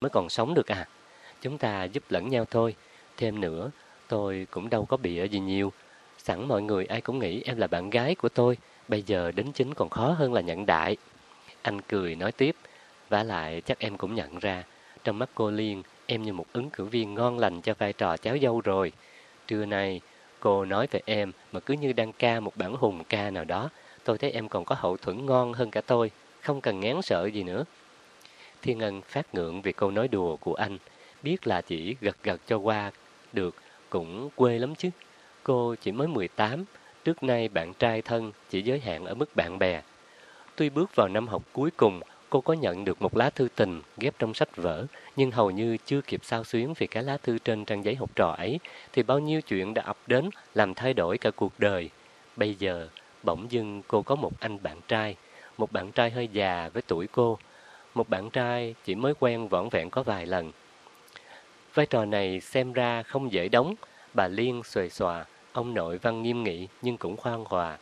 mới còn sống được à. Chúng ta giúp lẫn nhau thôi. Thêm nữa, tôi cũng đâu có bị ở gì nhiều. Sẵn mọi người ai cũng nghĩ em là bạn gái của tôi. Bây giờ đến chính còn khó hơn là nhận đại. Anh cười nói tiếp. vả lại chắc em cũng nhận ra. Trong mắt cô Liên, em như một ứng cử viên ngon lành cho vai trò cháu dâu rồi. Trưa nay, cô nói về em mà cứ như đang ca một bản hùng ca nào đó. Tôi thấy em còn có hậu thuẫn ngon hơn cả tôi. Không cần ngán sợ gì nữa. Thiên Ân phát ngượng vì câu nói đùa của anh. Biết là chỉ gật gật cho qua được, cũng quê lắm chứ. Cô chỉ mới 18, trước nay bạn trai thân chỉ giới hạn ở mức bạn bè. Tuy bước vào năm học cuối cùng, cô có nhận được một lá thư tình ghép trong sách vở, nhưng hầu như chưa kịp sao xuyến vì cái lá thư trên trang giấy học trò ấy, thì bao nhiêu chuyện đã ập đến làm thay đổi cả cuộc đời. Bây giờ, bỗng dưng cô có một anh bạn trai, một bạn trai hơi già với tuổi cô, một bạn trai chỉ mới quen vỏn vẹn có vài lần. Vai trò này xem ra không dễ đóng, bà Liên xuề xòa, ông nội văn nghiêm nghị nhưng cũng khoan hòa.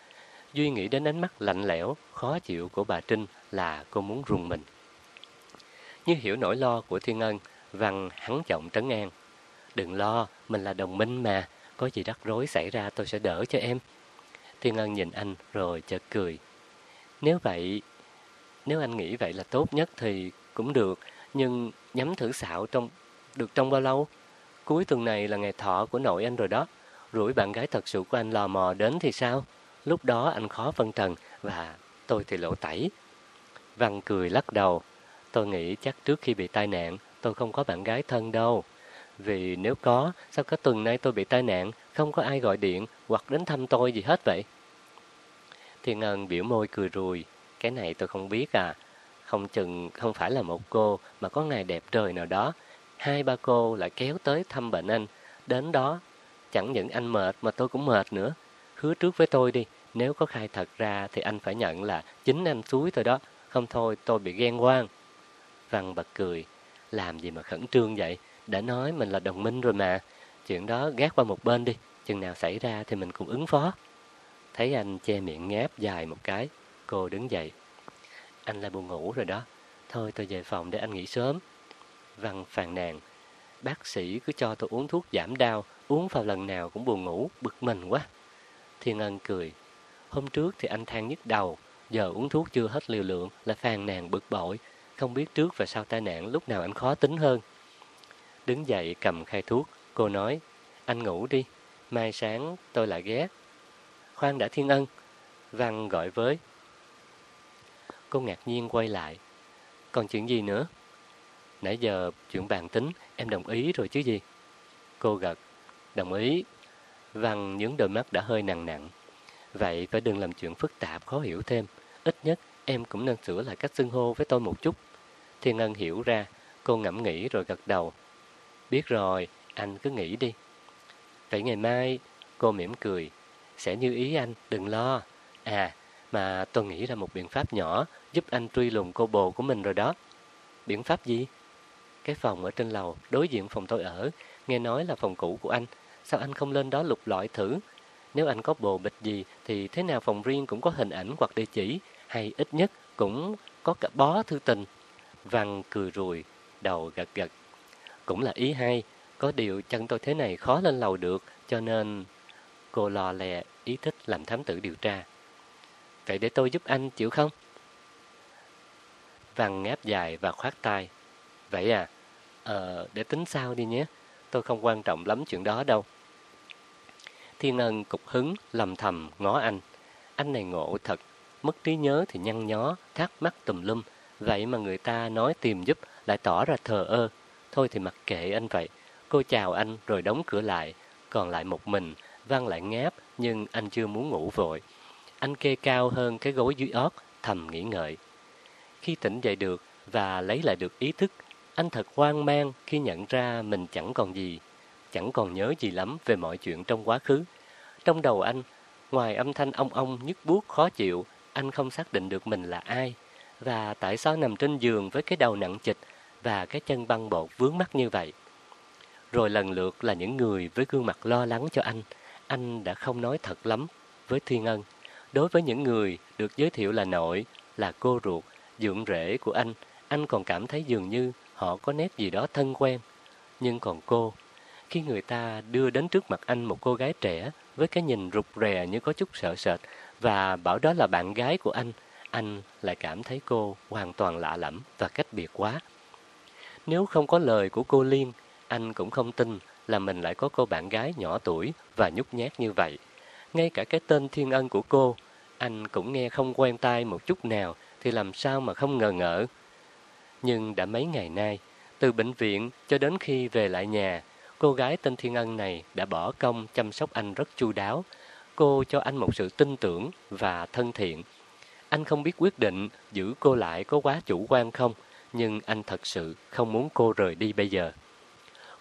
Duy nghĩ đến ánh mắt lạnh lẽo, khó chịu của bà Trinh là cô muốn rùng mình. Như hiểu nỗi lo của Thiên Ân, Văn hắn trọng trấn an. Đừng lo, mình là đồng minh mà, có gì rắc rối xảy ra tôi sẽ đỡ cho em. Thiên Ân nhìn anh rồi chợt cười. Nếu vậy, nếu anh nghĩ vậy là tốt nhất thì cũng được, nhưng nhắm thử xạo trong được trong bao lâu? Cuối tuần này là ngày thọ của nội anh rồi đó. Rủi bạn gái thật sự của anh lò mò đến thì sao? Lúc đó anh khó phân trần và tôi thì lộ tẩy. Văn cười lắc đầu. Tôi nghĩ chắc trước khi bị tai nạn, tôi không có bạn gái thân đâu. Vì nếu có, sao có tuần nay tôi bị tai nạn, không có ai gọi điện hoặc đến thăm tôi gì hết vậy? Thiên Ân biểu môi cười rùi. Cái này tôi không biết à. Không chừng không phải là một cô mà có ngày đẹp trời nào đó. Hai ba cô lại kéo tới thăm bệnh anh. Đến đó, chẳng những anh mệt mà tôi cũng mệt nữa. Hứa trước với tôi đi, nếu có khai thật ra thì anh phải nhận là chính anh suối tôi đó. Không thôi tôi bị ghen quang. Văn bật cười. Làm gì mà khẩn trương vậy? Đã nói mình là đồng minh rồi mà. Chuyện đó gác qua một bên đi. Chừng nào xảy ra thì mình cũng ứng phó. Thấy anh che miệng ngáp dài một cái. Cô đứng dậy. Anh lại buồn ngủ rồi đó. Thôi tôi về phòng để anh nghỉ sớm. Văn phàn nàn. Bác sĩ cứ cho tôi uống thuốc giảm đau. Uống vào lần nào cũng buồn ngủ. Bực mình quá. Thiên Ân cười. Hôm trước thì anh than nhức đầu. Giờ uống thuốc chưa hết liều lượng là phàn nàn bực bội. Không biết trước và sau tai nạn lúc nào anh khó tính hơn. Đứng dậy cầm khai thuốc. Cô nói. Anh ngủ đi. Mai sáng tôi lại ghé. Khoan đã, Thiên Ân. Văn gọi với. Cô ngạc nhiên quay lại. Còn chuyện gì nữa? Nãy giờ chuyện bàn tính, em đồng ý rồi chứ gì? Cô gật. Đồng ý. Văn nhướng đôi mắt đã hơi nặng nặng. Vậy phải đừng làm chuyện phức tạp khó hiểu thêm. Ít nhất em cũng nên sửa lại cách xưng hô với tôi một chút. Thiên Ân hiểu ra, cô ngẫm nghĩ rồi gật đầu. Biết rồi, anh cứ nghĩ đi. Vậy ngày mai, cô mỉm cười. Sẽ như ý anh, đừng lo. À, mà tôi nghĩ ra một biện pháp nhỏ giúp anh truy lùng cô bồ của mình rồi đó. Biện pháp gì? Cái phòng ở trên lầu, đối diện phòng tôi ở, nghe nói là phòng cũ của anh. Sao anh không lên đó lục lọi thử? Nếu anh có bồ bịch gì thì thế nào phòng riêng cũng có hình ảnh hoặc địa chỉ, hay ít nhất cũng có cả bó thư tình. Văn cười rùi, đầu gật gật. Cũng là ý hay, có điều chân tôi thế này khó lên lầu được, cho nên cô lò lè ý thích làm thám tử điều tra. Vậy để tôi giúp anh chịu không? Văn ngáp dài và khoát tay. Vậy à, ờ, để tính sau đi nhé. Tôi không quan trọng lắm chuyện đó đâu. Thiên Ân cục hứng, lầm thầm, ngó anh. Anh này ngộ thật, mất trí nhớ thì nhăn nhó, thắc mắc tùm lum. Vậy mà người ta nói tìm giúp lại tỏ ra thờ ơ. Thôi thì mặc kệ anh vậy. Cô chào anh rồi đóng cửa lại. Còn lại một mình, Văn lại ngáp nhưng anh chưa muốn ngủ vội. Anh kê cao hơn cái gối dưới ót, thầm nghĩ ngợi. Khi tỉnh dậy được và lấy lại được ý thức, anh thật hoang mang khi nhận ra mình chẳng còn gì, chẳng còn nhớ gì lắm về mọi chuyện trong quá khứ. Trong đầu anh, ngoài âm thanh ong ong nhức buốt khó chịu, anh không xác định được mình là ai và tại sao nằm trên giường với cái đầu nặng trịch và cái chân băng bột vướng mắt như vậy. Rồi lần lượt là những người với gương mặt lo lắng cho anh, anh đã không nói thật lắm với Thiên Ân. Đối với những người được giới thiệu là nội, là cô ruột, dưỡng rể của anh, anh còn cảm thấy dường như họ có nét gì đó thân quen. Nhưng còn cô, khi người ta đưa đến trước mặt anh một cô gái trẻ với cái nhìn rụt rè như có chút sợ sệt và bảo đó là bạn gái của anh, anh lại cảm thấy cô hoàn toàn lạ lẫm và cách biệt quá. Nếu không có lời của cô Liên, anh cũng không tin là mình lại có cô bạn gái nhỏ tuổi và nhút nhát như vậy. Ngay cả cái tên Thiên Ân của cô, anh cũng nghe không quen tai một chút nào thì làm sao mà không ngờ ngỡ. Nhưng đã mấy ngày nay, từ bệnh viện cho đến khi về lại nhà, cô gái tên Thiên Ân này đã bỏ công chăm sóc anh rất chu đáo. Cô cho anh một sự tin tưởng và thân thiện. Anh không biết quyết định giữ cô lại có quá chủ quan không, nhưng anh thật sự không muốn cô rời đi bây giờ.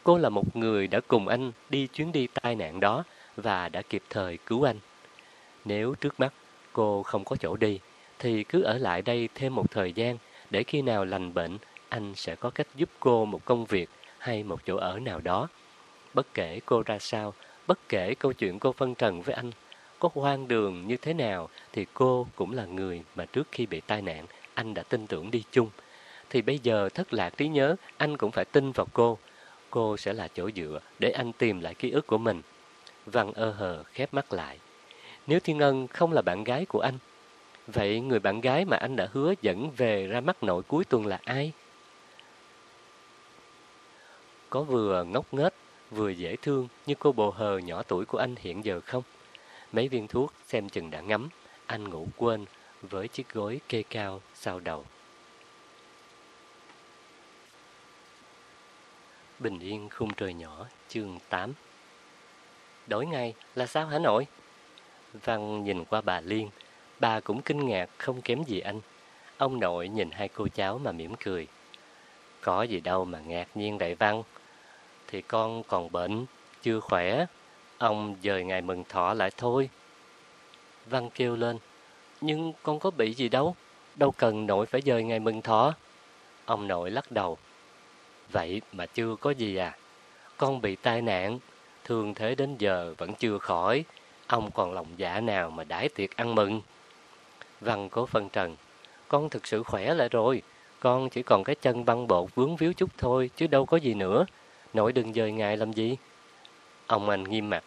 Cô là một người đã cùng anh đi chuyến đi tai nạn đó và đã kịp thời cứu anh. Nếu trước mắt cô không có chỗ đi, thì cứ ở lại đây thêm một thời gian để khi nào lành bệnh, anh sẽ có cách giúp cô một công việc hay một chỗ ở nào đó. Bất kể cô ra sao, bất kể câu chuyện cô phân trần với anh, có hoang đường như thế nào thì cô cũng là người mà trước khi bị tai nạn anh đã tin tưởng đi chung. Thì bây giờ thất lạc trí nhớ, anh cũng phải tin vào cô. Cô sẽ là chỗ dựa để anh tìm lại ký ức của mình. Văn ơ hờ khép mắt lại. Nếu Thiên Ân không là bạn gái của anh, vậy người bạn gái mà anh đã hứa dẫn về ra mắt nội cuối tuần là ai? Có vừa ngốc nghếch, vừa dễ thương như cô bồ hờ nhỏ tuổi của anh hiện giờ không? Mấy viên thuốc xem chừng đã ngấm, anh ngủ quên với chiếc gối kê cao sau đầu. Bình yên khung trời nhỏ, chương 8 Đổi ngay là sao hả nội? Văn nhìn qua bà Liên, bà cũng kinh ngạc không kém gì anh. Ông nội nhìn hai cô cháu mà mỉm cười. Có gì đâu mà ngạc nhiên đại Văn. Thì con còn bệnh, chưa khỏe. Ông dời ngày mừng thọ lại thôi. Văn kêu lên, nhưng con có bị gì đâu, đâu cần nội phải dời ngày mừng thọ. Ông nội lắc đầu, vậy mà chưa có gì à, con bị tai nạn, thương thế đến giờ vẫn chưa khỏi, ông còn lòng dạ nào mà đãi tiệc ăn mừng. Văn cố phân trần, con thực sự khỏe lại rồi, con chỉ còn cái chân băng bột vướng víu chút thôi, chứ đâu có gì nữa, nội đừng dời ngày làm gì. Ông anh nghiêm mặt,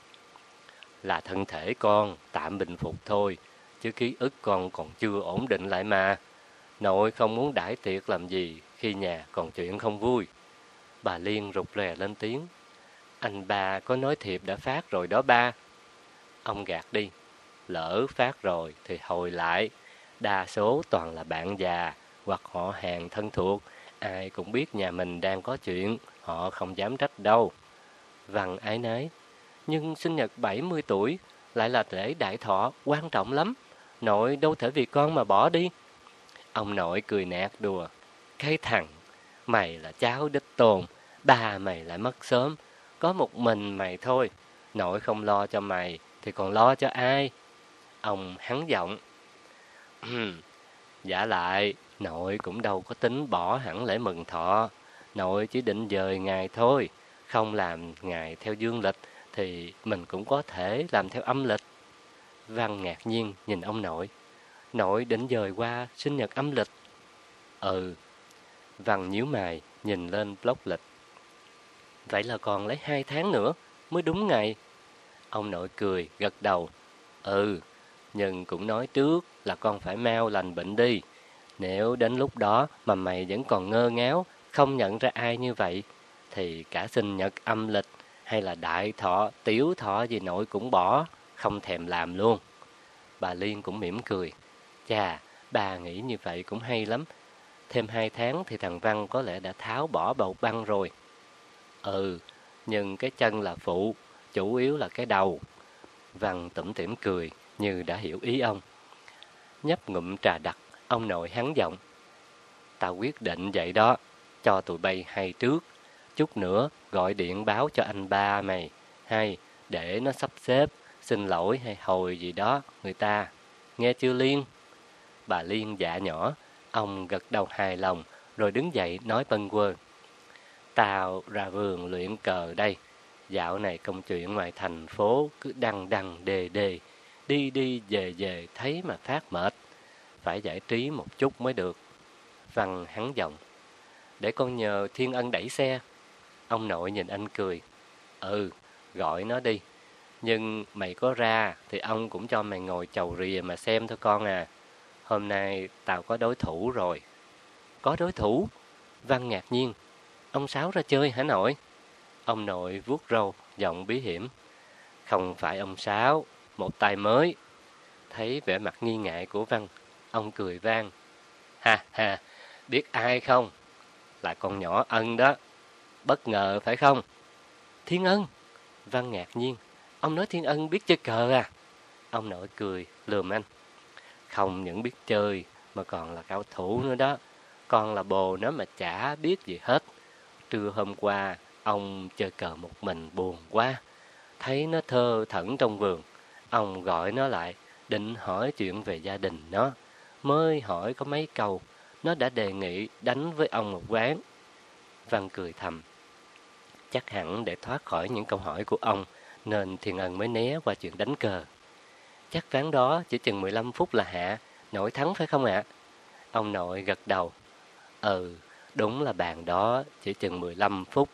là thân thể con tạm bình phục thôi, chứ ký ức con còn chưa ổn định lại mà. Nội không muốn đãi tiệc làm gì khi nhà còn chuyện không vui. Bà Liên rụt rè lên tiếng. Anh ba có nói thiệp đã phát rồi đó ba. Ông gạt đi. Lỡ phát rồi thì hồi lại. Đa số toàn là bạn già hoặc họ hàng thân thuộc. Ai cũng biết nhà mình đang có chuyện. Họ không dám trách đâu. Văn ái nái nhưng sinh nhật 70 tuổi lại là lễ đại thọ quan trọng lắm. Nội đâu thể vì con mà bỏ đi. Ông nội cười nạt đùa. Cái thằng, mày là cháu đích tôn, ba mày lại mất sớm. Có một mình mày thôi. Nội không lo cho mày, thì còn lo cho ai? Ông hắn giọng. Giả lại, nội cũng đâu có tính bỏ hẳn lễ mừng thọ. Nội chỉ định dời ngày thôi, không làm ngày theo dương lịch thì mình cũng có thể làm theo âm lịch. Văn ngạc nhiên nhìn ông nội. Nội định dời qua sinh nhật âm lịch. Ừ. Văn nhíu mày nhìn lên block lịch. Vậy là còn lấy hai tháng nữa mới đúng ngày. Ông nội cười gật đầu. Ừ, nhưng cũng nói trước là con phải mau lành bệnh đi. Nếu đến lúc đó mà mày vẫn còn ngơ ngáo, không nhận ra ai như vậy, thì cả sinh nhật âm lịch hay là đại thọ, tiểu thọ gì nội cũng bỏ, không thèm làm luôn. Bà Liên cũng mỉm cười. Chà, bà nghĩ như vậy cũng hay lắm. Thêm hai tháng thì thằng Văn có lẽ đã tháo bỏ bầu băng rồi. Ừ, nhưng cái chân là phụ, chủ yếu là cái đầu. Văn tủm tỉm cười như đã hiểu ý ông. Nhấp ngụm trà đặc, ông nội hắn giọng. Tao quyết định vậy đó, cho tụi bay hay trước chút nữa gọi điện báo cho anh ba mày, hay để nó sắp xếp, xin lỗi hay hồi gì đó người ta. Nghe chưa Liên? Bà Liên dạ nhỏ, ông gật đầu hài lòng, rồi đứng dậy nói bâng quơ. Tao ra vườn luyện cờ đây. Dạo này công chuyện ngoài thành phố cứ đằng đằng đề đề, đi đi về về thấy mà phát mệt. Phải giải trí một chút mới được. Văn hắn giọng. để con nhờ Thiên Ân đẩy xe. Ông nội nhìn anh cười. Ừ, gọi nó đi. Nhưng mày có ra thì ông cũng cho mày ngồi chầu rìa mà xem thôi con à. Hôm nay tao có đối thủ rồi. Có đối thủ? Văn ngạc nhiên. Ông Sáu ra chơi hả nội? Ông nội vuốt râu, giọng bí hiểm. Không phải ông Sáu, một tay mới. Thấy vẻ mặt nghi ngại của Văn, ông cười vang. Ha ha, biết ai không? Là con nhỏ ân đó. Bất ngờ phải không? Thiên ân. Văn ngạc nhiên. Ông nói Thiên ân biết chơi cờ à? Ông nội cười, lườm anh. Không những biết chơi, mà còn là cao thủ nữa đó. Con là bồ nó mà chả biết gì hết. Trưa hôm qua, ông chơi cờ một mình buồn quá. Thấy nó thơ thẩn trong vườn. Ông gọi nó lại, định hỏi chuyện về gia đình nó. Mới hỏi có mấy câu, nó đã đề nghị đánh với ông một ván. Văn cười thầm. Chắc hẳn để thoát khỏi những câu hỏi của ông, nên Thiên Ân mới né qua chuyện đánh cờ. Chắc ván đó chỉ chừng 15 phút là hạ, nội thắng phải không ạ? Ông nội gật đầu. Ừ, đúng là bàn đó chỉ chừng 15 phút,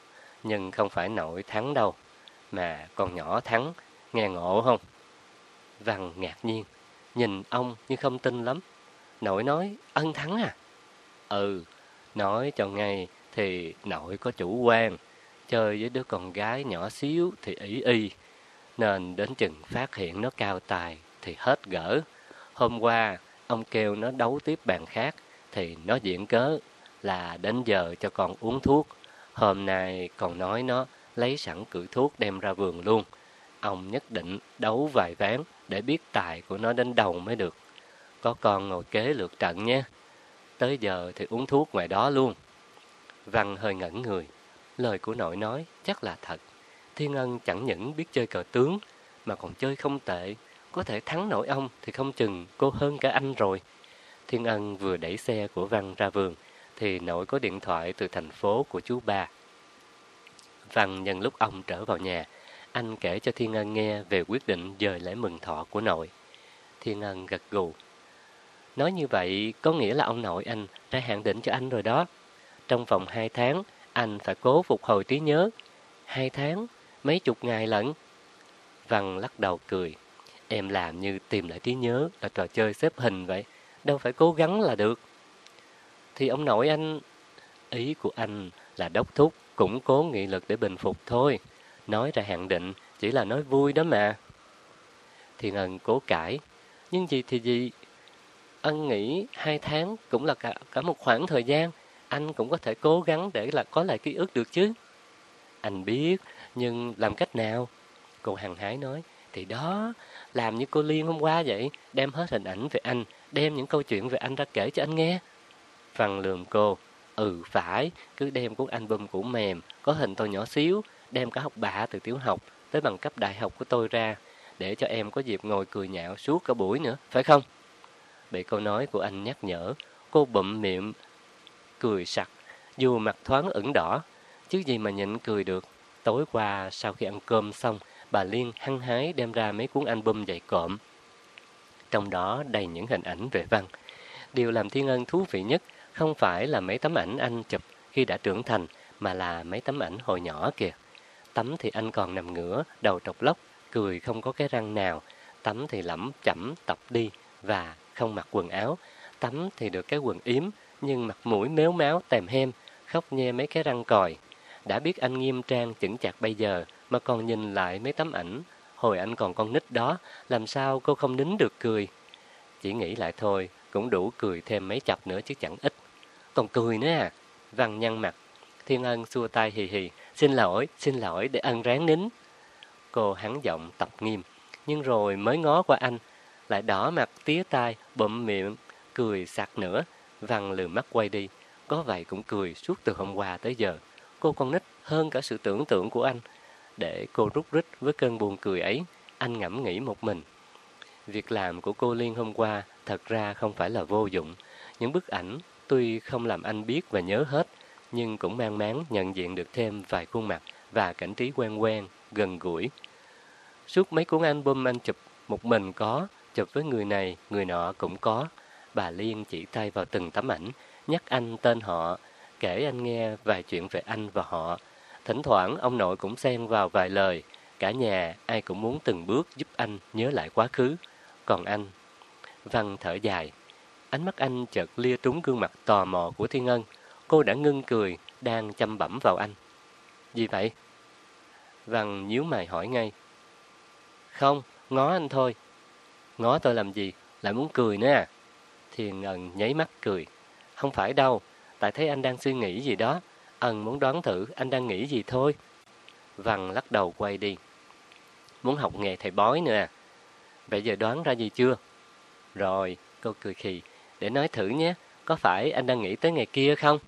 nhưng không phải nội thắng đâu, mà con nhỏ thắng, nghe ngộ không? Văn ngạc nhiên, nhìn ông như không tin lắm. Nội nói, ân thắng à? Ừ, nói cho ngay thì nội có chủ quan, chơi với đứa con gái nhỏ xíu thì ý y, nên đến chừng phát hiện nó cao tài thì hết gỡ. Hôm qua, ông kêu nó đấu tiếp bàn khác, thì nó diễn cớ là đến giờ cho con uống thuốc. Hôm nay còn nói nó lấy sẵn cử thuốc đem ra vườn luôn. Ông nhất định đấu vài ván để biết tài của nó đến đầu mới được. Có con ngồi kế lượt trận nhé. Tới giờ thì uống thuốc ngoài đó luôn. Văn hơi ngẩn người. Lời của nội nói chắc là thật. Thiên Ân chẳng những biết chơi cờ tướng, mà còn chơi không tệ. Có thể thắng nổi ông thì không chừng cô hơn cả anh rồi. Thiên Ân vừa đẩy xe của Văn ra vườn, thì nội có điện thoại từ thành phố của chú ba. Văn nhân lúc ông trở vào nhà, anh kể cho Thiên Ân nghe về quyết định dời lễ mừng thọ của nội. Thiên Ân gật gù. Nói như vậy có nghĩa là ông nội anh đã hạn định cho anh rồi đó. Trong vòng 2 tháng, anh phải cố phục hồi trí nhớ. 2 tháng, mấy chục ngày lận. Văn lắc đầu cười. Em làm như tìm lại trí nhớ là trò chơi xếp hình vậy. Đâu phải cố gắng là được. Thì ông nội anh... Ý của anh là đốc thúc, củng cố nghị lực để bình phục thôi. Nói ra hạn định, chỉ là nói vui đó mà. Thiên Ân cố cãi. Nhưng gì thì gì, ân nghĩ hai tháng cũng là cả, cả một khoảng thời gian. Anh cũng có thể cố gắng để là có lại ký ức được chứ. Anh biết, nhưng làm cách nào? Cô hằng hái nói, thì đó, làm như cô Liên hôm qua vậy, đem hết hình ảnh về anh, đem những câu chuyện về anh ra kể cho anh nghe. Văn lườm cô, ừ phải, cứ đem cuốn album cũ mềm, có hình tôi nhỏ xíu, đem cả học bạ từ tiểu học tới bằng cấp đại học của tôi ra, để cho em có dịp ngồi cười nhạo suốt cả buổi nữa, phải không? Bị câu nói của anh nhắc nhở, cô bụm miệng, cười sặc, dù mặt thoáng ửng đỏ, chứ gì mà nhịn cười được. Tối qua, sau khi ăn cơm xong, bà Liên hăng hái đem ra mấy cuốn album dày cộm. Trong đó đầy những hình ảnh về văn. Điều làm Thiên Ân thú vị nhất không phải là mấy tấm ảnh anh chụp khi đã trưởng thành, mà là mấy tấm ảnh hồi nhỏ kìa. Tấm thì anh còn nằm ngửa, đầu trọc lóc, cười không có cái răng nào. Tấm thì lẩm chẩm tập đi và không mặc quần áo. Tấm thì được cái quần yếm, nhưng mặt mũi méo máu tèm hem, khóc nhe mấy cái răng còi. Đã biết anh nghiêm trang chững chạc bây giờ, mà còn nhìn lại mấy tấm ảnh, hồi anh còn con nít đó, làm sao cô không nín được cười. Chỉ nghĩ lại thôi, cũng đủ cười thêm mấy chập nữa chứ chẳng ít. Còn cười nữa à? Văn nhăn mặt. Thiên Ân xua tay hì hì. Xin lỗi, xin lỗi để ân ráng nín. Cô hắn giọng tập nghiêm. Nhưng rồi mới ngó qua anh. Lại đỏ mặt tía tai, bụm miệng, cười sặc nữa. Văn lừa mắt quay đi. Có vậy cũng cười suốt từ hôm qua tới giờ. Cô con nít hơn cả sự tưởng tượng của anh. Để cô rút rít với cơn buồn cười ấy, anh ngẫm nghĩ một mình. Việc làm của cô Liên hôm qua thật ra không phải là vô dụng. Những bức ảnh tuy không làm anh biết và nhớ hết, nhưng cũng mang máng nhận diện được thêm vài khuôn mặt và cảnh trí quen quen, gần gũi. Suốt mấy cuốn album anh chụp một mình có, chụp với người này, người nọ cũng có. Bà Liên chỉ tay vào từng tấm ảnh, nhắc anh tên họ, kể anh nghe vài chuyện về anh và họ. Thỉnh thoảng ông nội cũng xen vào vài lời. Cả nhà ai cũng muốn từng bước giúp anh nhớ lại quá khứ. Còn anh... Văn thở dài. Ánh mắt anh chợt lia trúng gương mặt tò mò của Thiên Ân. Cô đã ngưng cười, đang chăm bẩm vào anh. Gì vậy? Văn nhíu mày hỏi ngay. Không, ngó anh thôi. Ngó tôi làm gì? Lại muốn cười nữa à? Thiên Ân nháy mắt cười. Không phải đâu, tại thấy anh đang suy nghĩ gì đó. Ân muốn đoán thử anh đang nghĩ gì thôi. Văn lắc đầu quay đi. Muốn học nghề thầy bói nữa à? Vậy giờ đoán ra gì chưa? Rồi, cô cười khì. Để nói thử nhé, có phải anh đang nghĩ tới ngày kia không?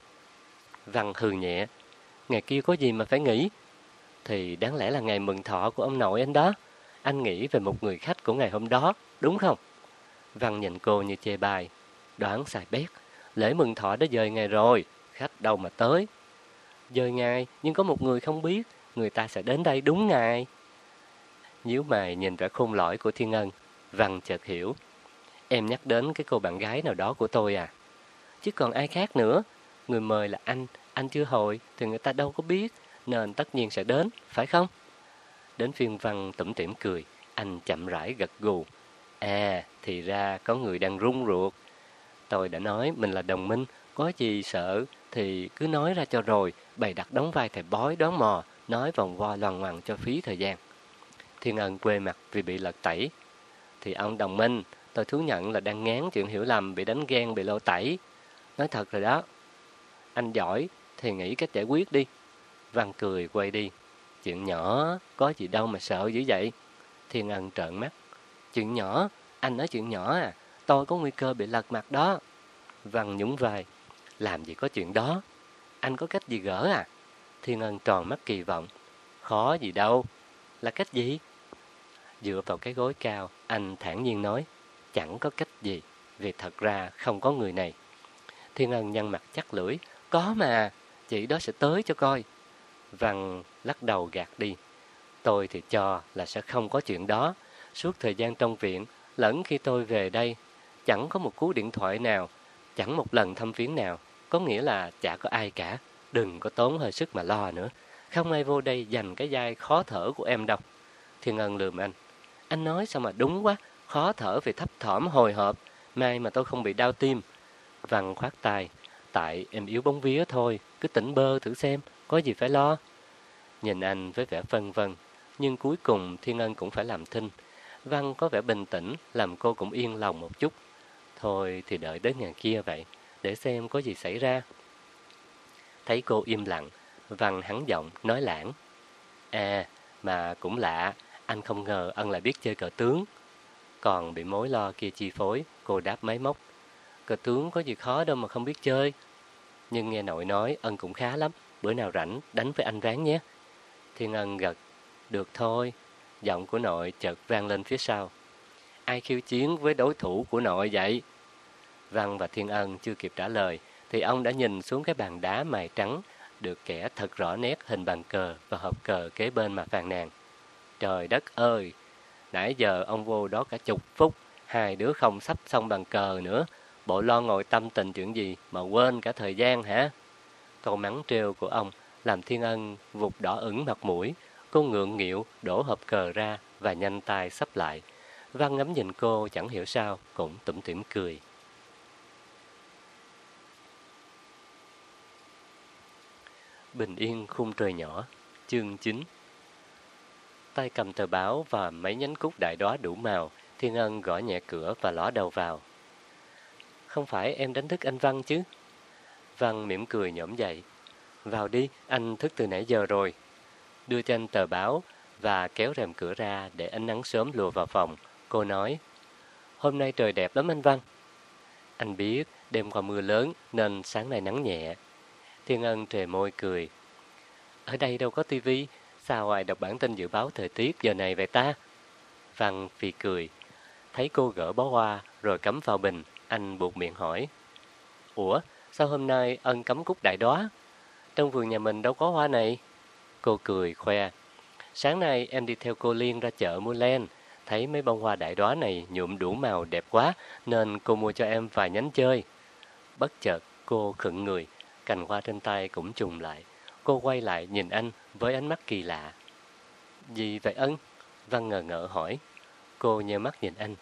Văn hừ nhẹ. Ngày kia có gì mà phải nghĩ? Thì đáng lẽ là ngày mừng thọ của ông nội anh đó. Anh nghĩ về một người khách của ngày hôm đó, đúng không? Văn nhìn cô như chê bài. Đoán xài bét. Lễ mừng thọ đã dời ngày rồi, khách đâu mà tới. Dời ngày, nhưng có một người không biết, người ta sẽ đến đây đúng ngày. Nhíu mày nhìn vẻ khôn lõi của Thiên Ân, Văn chợt hiểu. Em nhắc đến cái cô bạn gái nào đó của tôi à? Chứ còn ai khác nữa. Người mời là anh, anh chưa hội thì người ta đâu có biết, nên tất nhiên sẽ đến, phải không? Đến phiên Văn tủm tỉm cười, anh chậm rãi gật gù. À, thì ra có người đang rung ruột. Tôi đã nói mình là đồng minh, có gì sợ thì cứ nói ra cho rồi, bày đặt đóng vai thầy bói đón mò, nói vòng vo loằng ngoằng cho phí thời gian. Thiên Ân quê mặt vì bị lật tẩy. Thì ông đồng minh, tôi thú nhận là đang ngán chuyện hiểu lầm, bị đánh ghen, bị lộ tẩy. Nói thật rồi đó. Anh giỏi thì nghĩ cách giải quyết đi. Văn cười quay đi. Chuyện nhỏ, có gì đâu mà sợ dữ vậy. Thiên Ân trợn mắt. Chuyện nhỏ, anh nói chuyện nhỏ à, tôi có nguy cơ bị lật mặt đó. Văn nhún vai. Làm gì có chuyện đó? Anh có cách gì gỡ à? Thiên Ân tròn mắt kỳ vọng. Khó gì đâu. Là cách gì? Dựa vào cái gối cao, anh thản nhiên nói. Chẳng có cách gì, vì thật ra không có người này. Thiên Ân nhăn mặt chắc lưỡi. Có mà, chị đó sẽ tới cho coi. Văn lắc đầu gạt đi. Tôi thì cho là sẽ không có chuyện đó. Suốt thời gian trong viện, lẫn khi tôi về đây, chẳng có một cú điện thoại nào, chẳng một lần thăm viếng nào. Có nghĩa là chả có ai cả. Đừng có tốn hơi sức mà lo nữa. Không ai vô đây dành cái dai khó thở của em đâu. Thiên Ân lườm anh. Anh nói sao mà đúng quá, khó thở vì thấp thỏm hồi hộp. may mà tôi không bị đau tim. Văn khoát tay. Tại em yếu bóng vía thôi, cứ tỉnh bơ thử xem, có gì phải lo. Nhìn anh với vẻ vân vân, nhưng cuối cùng Thiên Ân cũng phải làm thinh. Văn có vẻ bình tĩnh, làm cô cũng yên lòng một chút. Thôi thì đợi đến ngày kia vậy, để xem có gì xảy ra. Thấy cô im lặng, Văn hắn giọng, nói lãng. À, mà cũng lạ, anh không ngờ ân lại biết chơi cờ tướng. Còn bị mối lo kia chi phối, cô đáp máy móc. Cờ tướng có gì khó đâu mà không biết chơi. Nhưng nghe nội nói ân cũng khá lắm, bữa nào rảnh đánh với anh ráng nhé. Thiên ân gật, được thôi. Giọng của nội chợt vang lên phía sau. Ai khiêu chiến với đối thủ của nội vậy? Văn và Thiên Ân chưa kịp trả lời, thì ông đã nhìn xuống cái bàn đá mài trắng, được kẻ thật rõ nét hình bàn cờ và hộp cờ kế bên mà phàn nàn. Trời đất ơi! Nãy giờ ông vô đó cả chục phút, hai đứa không sắp xong bàn cờ nữa. Bộ lo ngồi tâm tình chuyện gì mà quên cả thời gian hả? Câu mắng trêu của ông làm Thiên Ân vụt đỏ ửng mặt mũi. Cô ngượng nghịu đổ hộp cờ ra và nhanh tay sắp lại. Văn ngắm nhìn cô chẳng hiểu sao, cũng tủm tỉm cười. Bình yên khung trời nhỏ, chương 9 Tay cầm tờ báo và mấy nhánh cúc đại đóa đủ màu, Thiên Ân gõ nhẹ cửa và ló đầu vào. Không phải em đánh thức anh Văn chứ? Văn mỉm cười nhổm dậy. Vào đi, anh thức từ nãy giờ rồi. Đưa cho anh tờ báo và kéo rèm cửa ra để ánh nắng sớm lùa vào phòng. Cô nói, hôm nay trời đẹp lắm anh Văn. Anh biết đêm qua mưa lớn nên sáng nay nắng nhẹ. Thiên Ân trề môi cười. Ở đây đâu có tivi, sao ai đọc bản tin dự báo thời tiết giờ này vậy ta? Văn phì cười. Thấy cô gỡ bó hoa rồi cắm vào bình, anh buộc miệng hỏi. Ủa, sao hôm nay ân cắm cúc đại đóa? Trong vườn nhà mình đâu có hoa này. Cô cười khoe. Sáng nay em đi theo cô Liên ra chợ mua len. Thấy mấy bông hoa đại đóa này nhuộm đủ màu đẹp quá, nên cô mua cho em vài nhánh chơi. Bất chợt, cô khựng người. cành hoa trên tay cũng trùng lại. Cô quay lại nhìn anh với ánh mắt kỳ lạ. Gì vậy ân? Văn ngờ ngỡ hỏi. Cô nhớ mắt nhìn anh.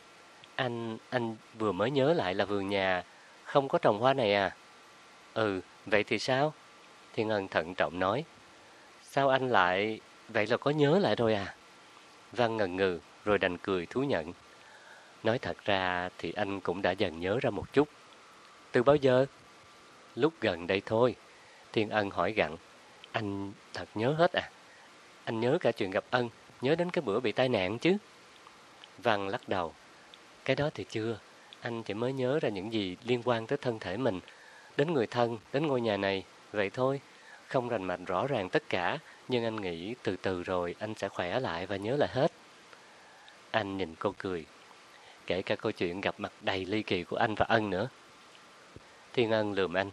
Anh, anh vừa mới nhớ lại là vườn nhà không có trồng hoa này à? Ừ, vậy thì sao? Thiên Ân thận trọng nói. Sao anh lại... Vậy là có nhớ lại rồi à? Văn ngần ngừ rồi đành cười thú nhận. Nói thật ra thì anh cũng đã dần nhớ ra một chút. Từ bao giờ? Lúc gần đây thôi. Thiên Ân hỏi gặn. Anh thật nhớ hết à? Anh nhớ cả chuyện gặp Ân, nhớ đến cái bữa bị tai nạn chứ? Văn lắc đầu. Cái đó thì chưa. Anh chỉ mới nhớ ra những gì liên quan tới thân thể mình, đến người thân, đến ngôi nhà này. Vậy thôi, không rành mạch rõ ràng tất cả, nhưng anh nghĩ từ từ rồi anh sẽ khỏe lại và nhớ lại hết. Anh nhìn cô cười, kể cả câu chuyện gặp mặt đầy ly kỳ của anh và Ân nữa. Thiên Ân lườm anh,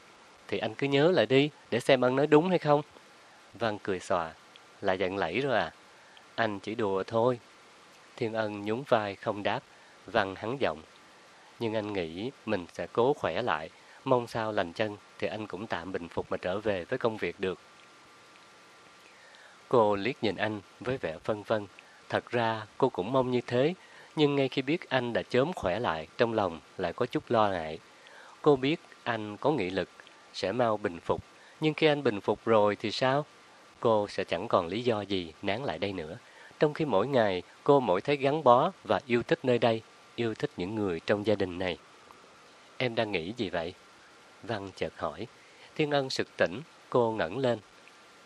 thì anh cứ nhớ lại đi, để xem Ân nói đúng hay không. Văn cười xòa, là giận lẫy rồi à? Anh chỉ đùa thôi. Thiên Ân nhún vai không đáp, Văn hắn giọng. Nhưng anh nghĩ mình sẽ cố khỏe lại, mong sao lành chân thì anh cũng tạm bình phục mà trở về với công việc được. Cô liếc nhìn anh với vẻ phân vân. Thật ra cô cũng mong như thế, nhưng ngay khi biết anh đã chớm khỏe lại, trong lòng lại có chút lo ngại. Cô biết anh có nghị lực, sẽ mau bình phục, nhưng khi anh bình phục rồi thì sao? Cô sẽ chẳng còn lý do gì nán lại đây nữa. Trong khi mỗi ngày cô mỗi thấy gắn bó và yêu thích nơi đây, yêu thích những người trong gia đình này. Em đang nghĩ gì vậy? Văn chợt hỏi. Thiên Ân sực tỉnh, cô ngẩng lên.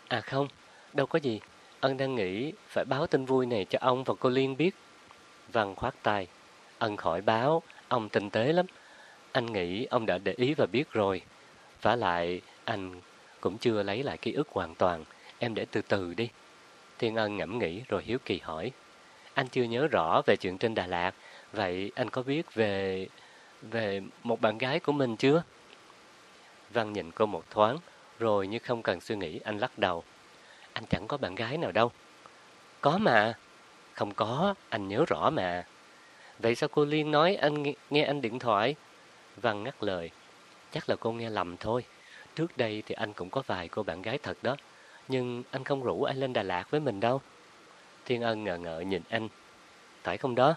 À không, đâu có gì. Ân đang nghĩ phải báo tin vui này cho ông và cô Liên biết. Văn khoát tay. Ân khỏi báo, ông tinh tế lắm. Anh nghĩ ông đã để ý và biết rồi. Vả lại, anh cũng chưa lấy lại ký ức hoàn toàn. Em để từ từ đi. Thiên Ân ngẫm nghĩ rồi hiếu kỳ hỏi. Anh chưa nhớ rõ về chuyện trên Đà Lạt. Vậy anh có biết về... về một bạn gái của mình chưa? Văn nhìn cô một thoáng, rồi như không cần suy nghĩ anh lắc đầu. Anh chẳng có bạn gái nào đâu. Có mà. Không có, anh nhớ rõ mà. Vậy sao cô Liên nói anh nghe, nghe anh điện thoại? Văn ngắt lời. Chắc là cô nghe lầm thôi. Trước đây thì anh cũng có vài cô bạn gái thật đó. Nhưng anh không rủ ai lên Đà Lạt với mình đâu. Thiên Ân ngờ ngợ nhìn anh. Phải không đó?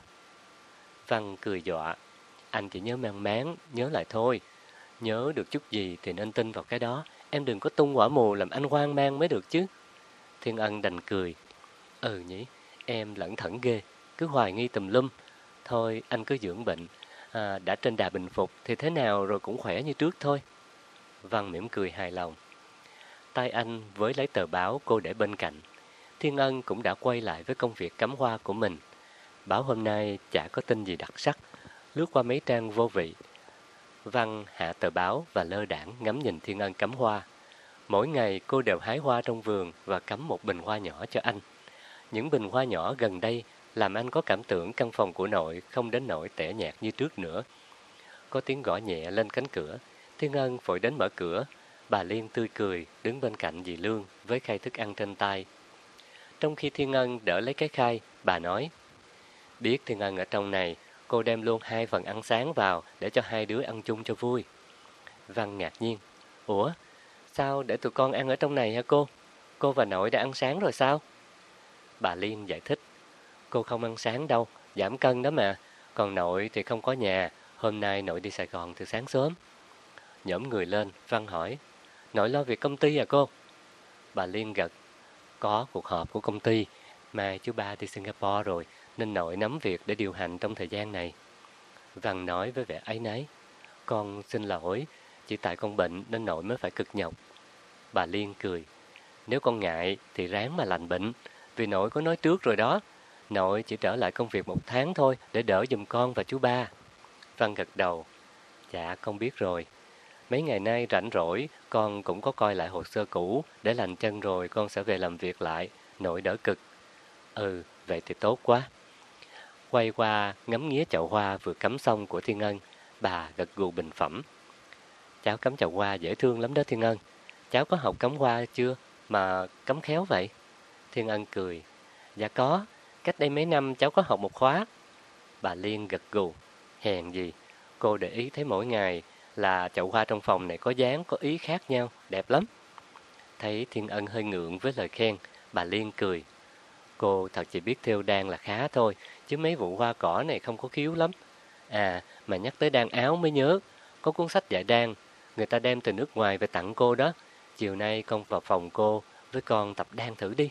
Văn cười dọa. Anh chỉ nhớ mang máng, nhớ lại thôi. Nhớ được chút gì thì nên tin vào cái đó. Em đừng có tung quả mù làm anh hoang mang mới được chứ. Thiên Ân đành cười. Ừ nhỉ, em lẫn thẩn ghê, cứ hoài nghi tùm lum. Thôi anh cứ dưỡng bệnh, à, đã trên đà bình phục thì thế nào rồi cũng khỏe như trước thôi. Văn mỉm cười hài lòng. Tay anh với lấy tờ báo cô để bên cạnh. Thiên Ân cũng đã quay lại với công việc cắm hoa của mình. Báo hôm nay chả có tin gì đặc sắc, lướt qua mấy trang vô vị. Văn hạ tờ báo và lơ đảng ngắm nhìn Thiên Ân cắm hoa. Mỗi ngày cô đều hái hoa trong vườn và cắm một bình hoa nhỏ cho anh. Những bình hoa nhỏ gần đây làm anh có cảm tưởng căn phòng của nội không đến nỗi tẻ nhạt như trước nữa. Có tiếng gõ nhẹ lên cánh cửa, Thiên Ân vội đến mở cửa. Bà Liên tươi cười đứng bên cạnh dì Lương với khay thức ăn trên tay. Trong khi Thiên Ân đỡ lấy cái khay, bà nói Biết Thiên Ân ở trong này, cô đem luôn hai phần ăn sáng vào để cho hai đứa ăn chung cho vui. Văn ngạc nhiên. Ủa, sao để tụi con ăn ở trong này hả cô? Cô và nội đã ăn sáng rồi sao? Bà Liên giải thích. Cô không ăn sáng đâu, giảm cân đó mà. Còn nội thì không có nhà, hôm nay nội đi Sài Gòn từ sáng sớm. Nhổm người lên, Văn hỏi. Nội lo việc công ty à cô? Bà Liên gật. Có cuộc họp của công ty, mai chú ba đi Singapore rồi, nên nội nắm việc để điều hành trong thời gian này. Văn nói với vẻ áy náy. Con xin lỗi, chỉ tại con bệnh nên nội mới phải cực nhọc. Bà Liên cười. Nếu con ngại thì ráng mà lành bệnh, vì nội có nói trước rồi đó. Nội chỉ trở lại công việc một tháng thôi để đỡ giùm con và chú ba. Văn gật đầu. Dạ, con biết rồi. Mấy ngày nay rảnh rỗi, con cũng có coi lại hồ sơ cũ, để lành chân rồi con sẽ về làm việc lại, nội đỡ cực. Ừ, vậy thì tốt quá. Quay qua ngắm nghía chậu hoa vừa cắm xong của Thiên Ân, bà gật gù bình phẩm. Cháu cắm chậu hoa dễ thương lắm đó Thiên Ân. Cháu có học cắm hoa chưa mà cắm khéo vậy? Thiên Ân cười. Dạ có, cách đây mấy năm cháu có học một khóa. Bà Liên gật gù. Hèn gì, cô để ý thấy mỗi ngày là chậu hoa trong phòng này có dáng, có ý khác nhau, đẹp lắm. Thấy Thiên Ân hơi ngượng với lời khen, bà Liên cười. Cô thật chỉ biết theo đan là khá thôi, chứ mấy vụ hoa cỏ này không có khiếu lắm. À, mà nhắc tới đan áo mới nhớ, có cuốn sách dạy đan, người ta đem từ nước ngoài về tặng cô đó. Chiều nay con vào phòng cô với con tập đan thử đi.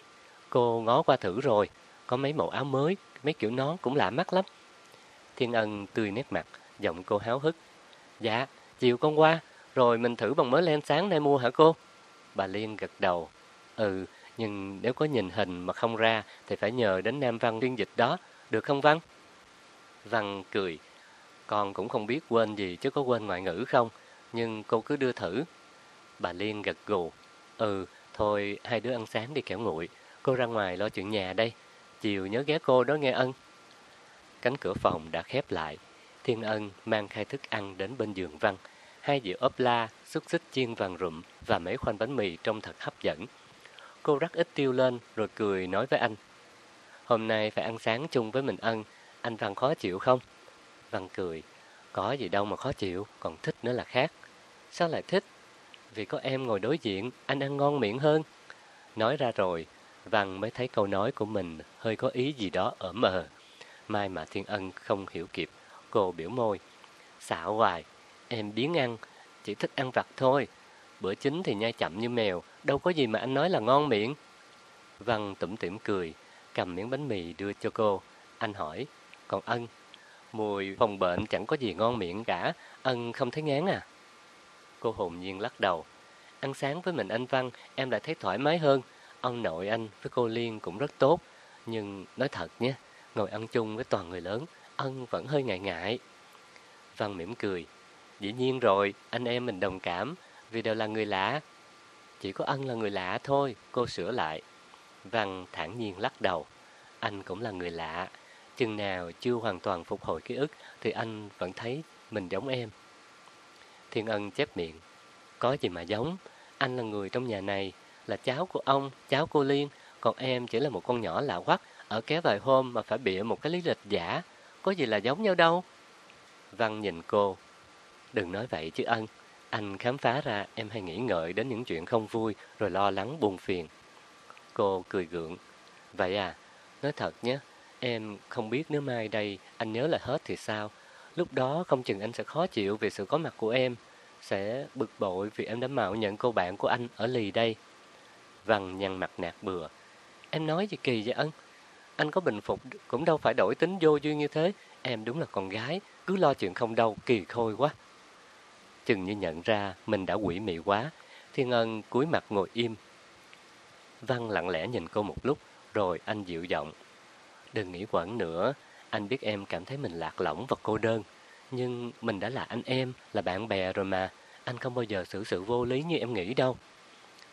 Cô ngó qua thử rồi, có mấy mẫu áo mới, mấy kiểu nón cũng lạ mắt lắm. Thiên Ân tươi nét mặt, giọng cô háo hức. Dạ, chiều con qua, rồi mình thử bằng mới len sáng nay mua hả cô? Bà Liên gật đầu. Ừ, nhưng nếu có nhìn hình mà không ra thì phải nhờ đến Nam Văn phiên dịch đó, được không Văn? Văn cười. Con cũng không biết quên gì chứ có quên ngoại ngữ không, nhưng cô cứ đưa thử. Bà Liên gật gù. Ừ, thôi hai đứa ăn sáng đi kẻo nguội. Cô ra ngoài lo chuyện nhà đây. Chiều nhớ ghé cô đó nghe ân. Cánh cửa phòng đã khép lại. Thiên ân mang khai thức ăn đến bên giường Văn. Hai dĩa ốp la, xúc xích chiên vàng rụm và mấy khoanh bánh mì trông thật hấp dẫn. Cô rắc ít tiêu lên rồi cười nói với anh. Hôm nay phải ăn sáng chung với mình ân, anh Văn khó chịu không? Văn cười, có gì đâu mà khó chịu, còn thích nữa là khác. Sao lại thích? Vì có em ngồi đối diện, anh ăn ngon miệng hơn. Nói ra rồi, Văn mới thấy câu nói của mình hơi có ý gì đó ở mờ. Mai mà Thiên Ân không hiểu kịp, cô biểu môi. Xạo hoài, em biến ăn, chỉ thích ăn vặt thôi. Bữa chính thì nhai chậm như mèo, đâu có gì mà anh nói là ngon miệng. Văn tủm tỉm cười, cầm miếng bánh mì đưa cho cô. Anh hỏi, còn Ân, mùi phòng bệnh chẳng có gì ngon miệng cả, Ân không thấy ngán à? Cô hồn nhiên lắc đầu. Ăn sáng với mình anh Văn, em lại thấy thoải mái hơn. Ông nội anh với cô Liên cũng rất tốt. Nhưng nói thật nhé, ngồi ăn chung với toàn người lớn, Ân vẫn hơi ngại ngại. Văn mỉm cười. Dĩ nhiên rồi, anh em mình đồng cảm, vì đều là người lạ. Chỉ có Ân là người lạ thôi, cô sửa lại. Văn thản nhiên lắc đầu. Anh cũng là người lạ. Chừng nào chưa hoàn toàn phục hồi ký ức thì anh vẫn thấy mình giống em. Thiên Ân chép miệng. Có gì mà giống, anh là người trong nhà này, là cháu của ông, cháu cô Liên, còn em chỉ là một con nhỏ lạ quắc, ở kéo vài hôm mà phải bịa một cái lý lịch giả, có gì là giống nhau đâu. Văn nhìn cô, đừng nói vậy chứ ân, anh khám phá ra em hay nghĩ ngợi đến những chuyện không vui rồi lo lắng buồn phiền. Cô cười gượng, vậy à, nói thật nhé, em không biết nếu mai đây anh nhớ là hết thì sao, lúc đó không chừng anh sẽ khó chịu vì sự có mặt của em, sẽ bực bội vì em đã mạo nhận cô bạn của anh ở lì đây. Văn nhăn mặt nạt bừa. Em nói gì kỳ vậy ân? Anh có bình phục cũng đâu phải đổi tính vô duyên như thế. Em đúng là con gái, cứ lo chuyện không đâu, kỳ khôi quá. Chừng như nhận ra mình đã quỷ mị quá, Thiên Ân cúi mặt ngồi im. Văn lặng lẽ nhìn cô một lúc, rồi anh dịu giọng. Đừng nghĩ quẩn nữa, anh biết em cảm thấy mình lạc lõng và cô đơn. Nhưng mình đã là anh em, là bạn bè rồi mà. Anh không bao giờ xử sự vô lý như em nghĩ đâu.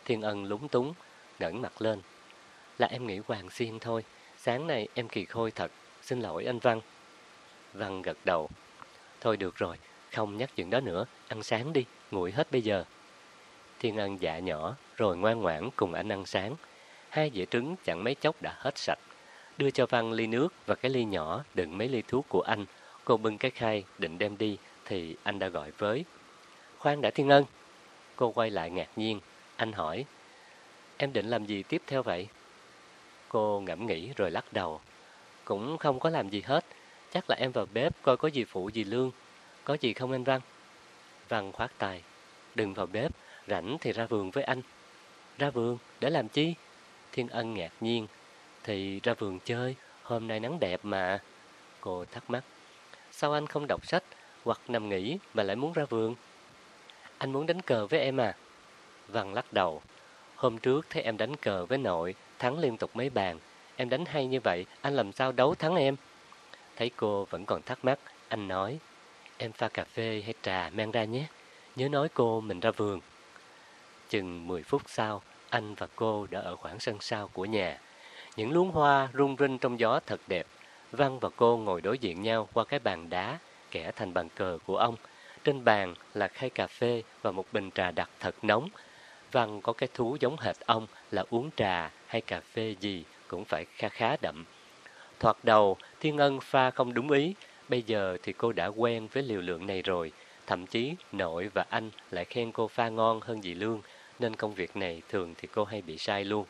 Thiên Ân lúng túng, ngẩng mặt lên. Là em nghĩ Hoàng xiên thôi. Sáng nay em kỳ khôi thật. Xin lỗi anh Văn. Văn gật đầu. Thôi được rồi, không nhắc chuyện đó nữa. Ăn sáng đi, nguội hết bây giờ. Thiên Ân dạ nhỏ, rồi ngoan ngoãn cùng anh ăn sáng. Hai dĩa trứng chẳng mấy chốc đã hết sạch. Đưa cho Văn ly nước và cái ly nhỏ đựng mấy ly thuốc của anh. Cô bưng cái khay định đem đi thì anh đã gọi với. Khoan đã Thiên Ân. Cô quay lại ngạc nhiên. Anh hỏi. Em định làm gì tiếp theo vậy? Cô ngẫm nghĩ rồi lắc đầu. Cũng không có làm gì hết. Chắc là em vào bếp coi có gì phụ gì lương. Có gì không anh Văn? Văn khoát tay. Đừng vào bếp, rảnh thì ra vườn với anh. Ra vườn? Để làm chi? Thiên Ân ngạc nhiên. Thì ra vườn chơi, hôm nay nắng đẹp mà. Cô thắc mắc. Sao anh không đọc sách hoặc nằm nghỉ mà lại muốn ra vườn? Anh muốn đánh cờ với em à? Văn lắc đầu. Hôm trước thấy em đánh cờ với nội, thắng liên tục mấy bàn. Em đánh hay như vậy, anh làm sao đấu thắng em? Thấy cô vẫn còn thắc mắc, anh nói. Em pha cà phê hay trà mang ra nhé. Nhớ nói cô mình ra vườn. Chừng 10 phút sau, anh và cô đã ở khoảng sân sau của nhà. Những luống hoa rung rinh trong gió thật đẹp. Văn và cô ngồi đối diện nhau qua cái bàn đá, kẻ thành bàn cờ của ông. Trên bàn là khay cà phê và một bình trà đặc thật nóng. Văn có cái thú giống hệt ông là uống trà hay cà phê gì cũng phải khá khá đậm. Thoạt đầu, Thiên Ân pha không đúng ý, bây giờ thì cô đã quen với liều lượng này rồi. Thậm chí nội và anh lại khen cô pha ngon hơn dì Lương, nên công việc này thường thì cô hay bị sai luôn.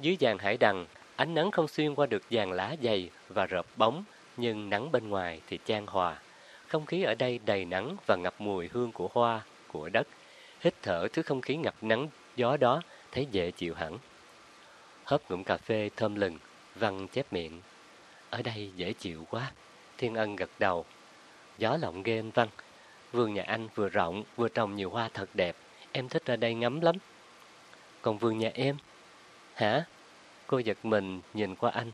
Dưới dàn hải đằng, ánh nắng không xuyên qua được dàn lá dày và rợp bóng, nhưng nắng bên ngoài thì chan hòa. Không khí ở đây đầy nắng và ngập mùi hương của hoa, của đất. Hít thở thứ không khí ngập nắng gió đó thấy dễ chịu hẳn. Hớp ngụm cà phê thơm lừng, Văn chép miệng. Ở đây dễ chịu quá. Thiên Ân gật đầu. Gió lộng ghê anh Văn. Vườn nhà anh vừa rộng, vừa trồng nhiều hoa thật đẹp. Em thích ra đây ngắm lắm. Còn vườn nhà em? Hả? Cô giật mình nhìn qua anh.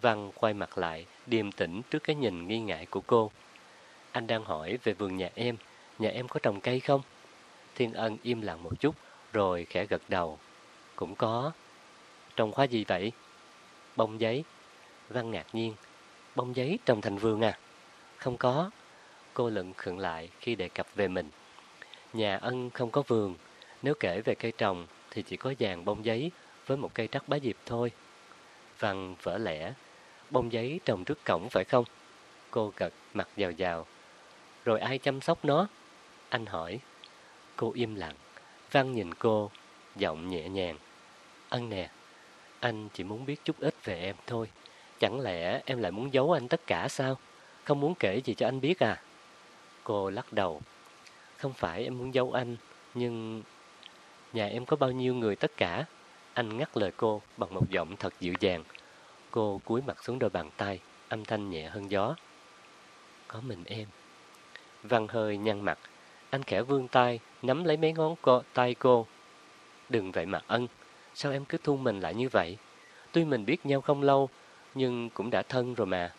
Văn quay mặt lại, điềm tĩnh trước cái nhìn nghi ngại của cô. Anh đang hỏi về vườn nhà em. Nhà em có trồng cây không? Thiên Ân im lặng một chút, rồi khẽ gật đầu. Cũng có. Trồng khoa gì vậy? Bông giấy. Văn ngạc nhiên. Bông giấy trồng thành vườn à? Không có. Cô lận khựng lại khi đề cập về mình. Nhà ân không có vườn. Nếu kể về cây trồng thì chỉ có dàn bông giấy với một cây trắc bá diệp thôi. Văn vỡ lẽ. Bông giấy trồng trước cổng phải không? Cô gật mặt dào dào Rồi ai chăm sóc nó? Anh hỏi. Cô im lặng. Văn nhìn cô, giọng nhẹ nhàng. Ân nè, anh chỉ muốn biết chút ít về em thôi. Chẳng lẽ em lại muốn giấu anh tất cả sao? Không muốn kể gì cho anh biết à? Cô lắc đầu. Không phải em muốn giấu anh, nhưng... Nhà em có bao nhiêu người tất cả? Anh ngắt lời cô bằng một giọng thật dịu dàng. Cô cúi mặt xuống đôi bàn tay, âm thanh nhẹ hơn gió. Có mình em. Văn hơi nhăn mặt. Anh khẽ vươn tay, nắm lấy mấy ngón cô, tay cô. Đừng vậy mà ân. Sao em cứ thu mình lại như vậy? Tuy mình biết nhau không lâu, nhưng cũng đã thân rồi mà.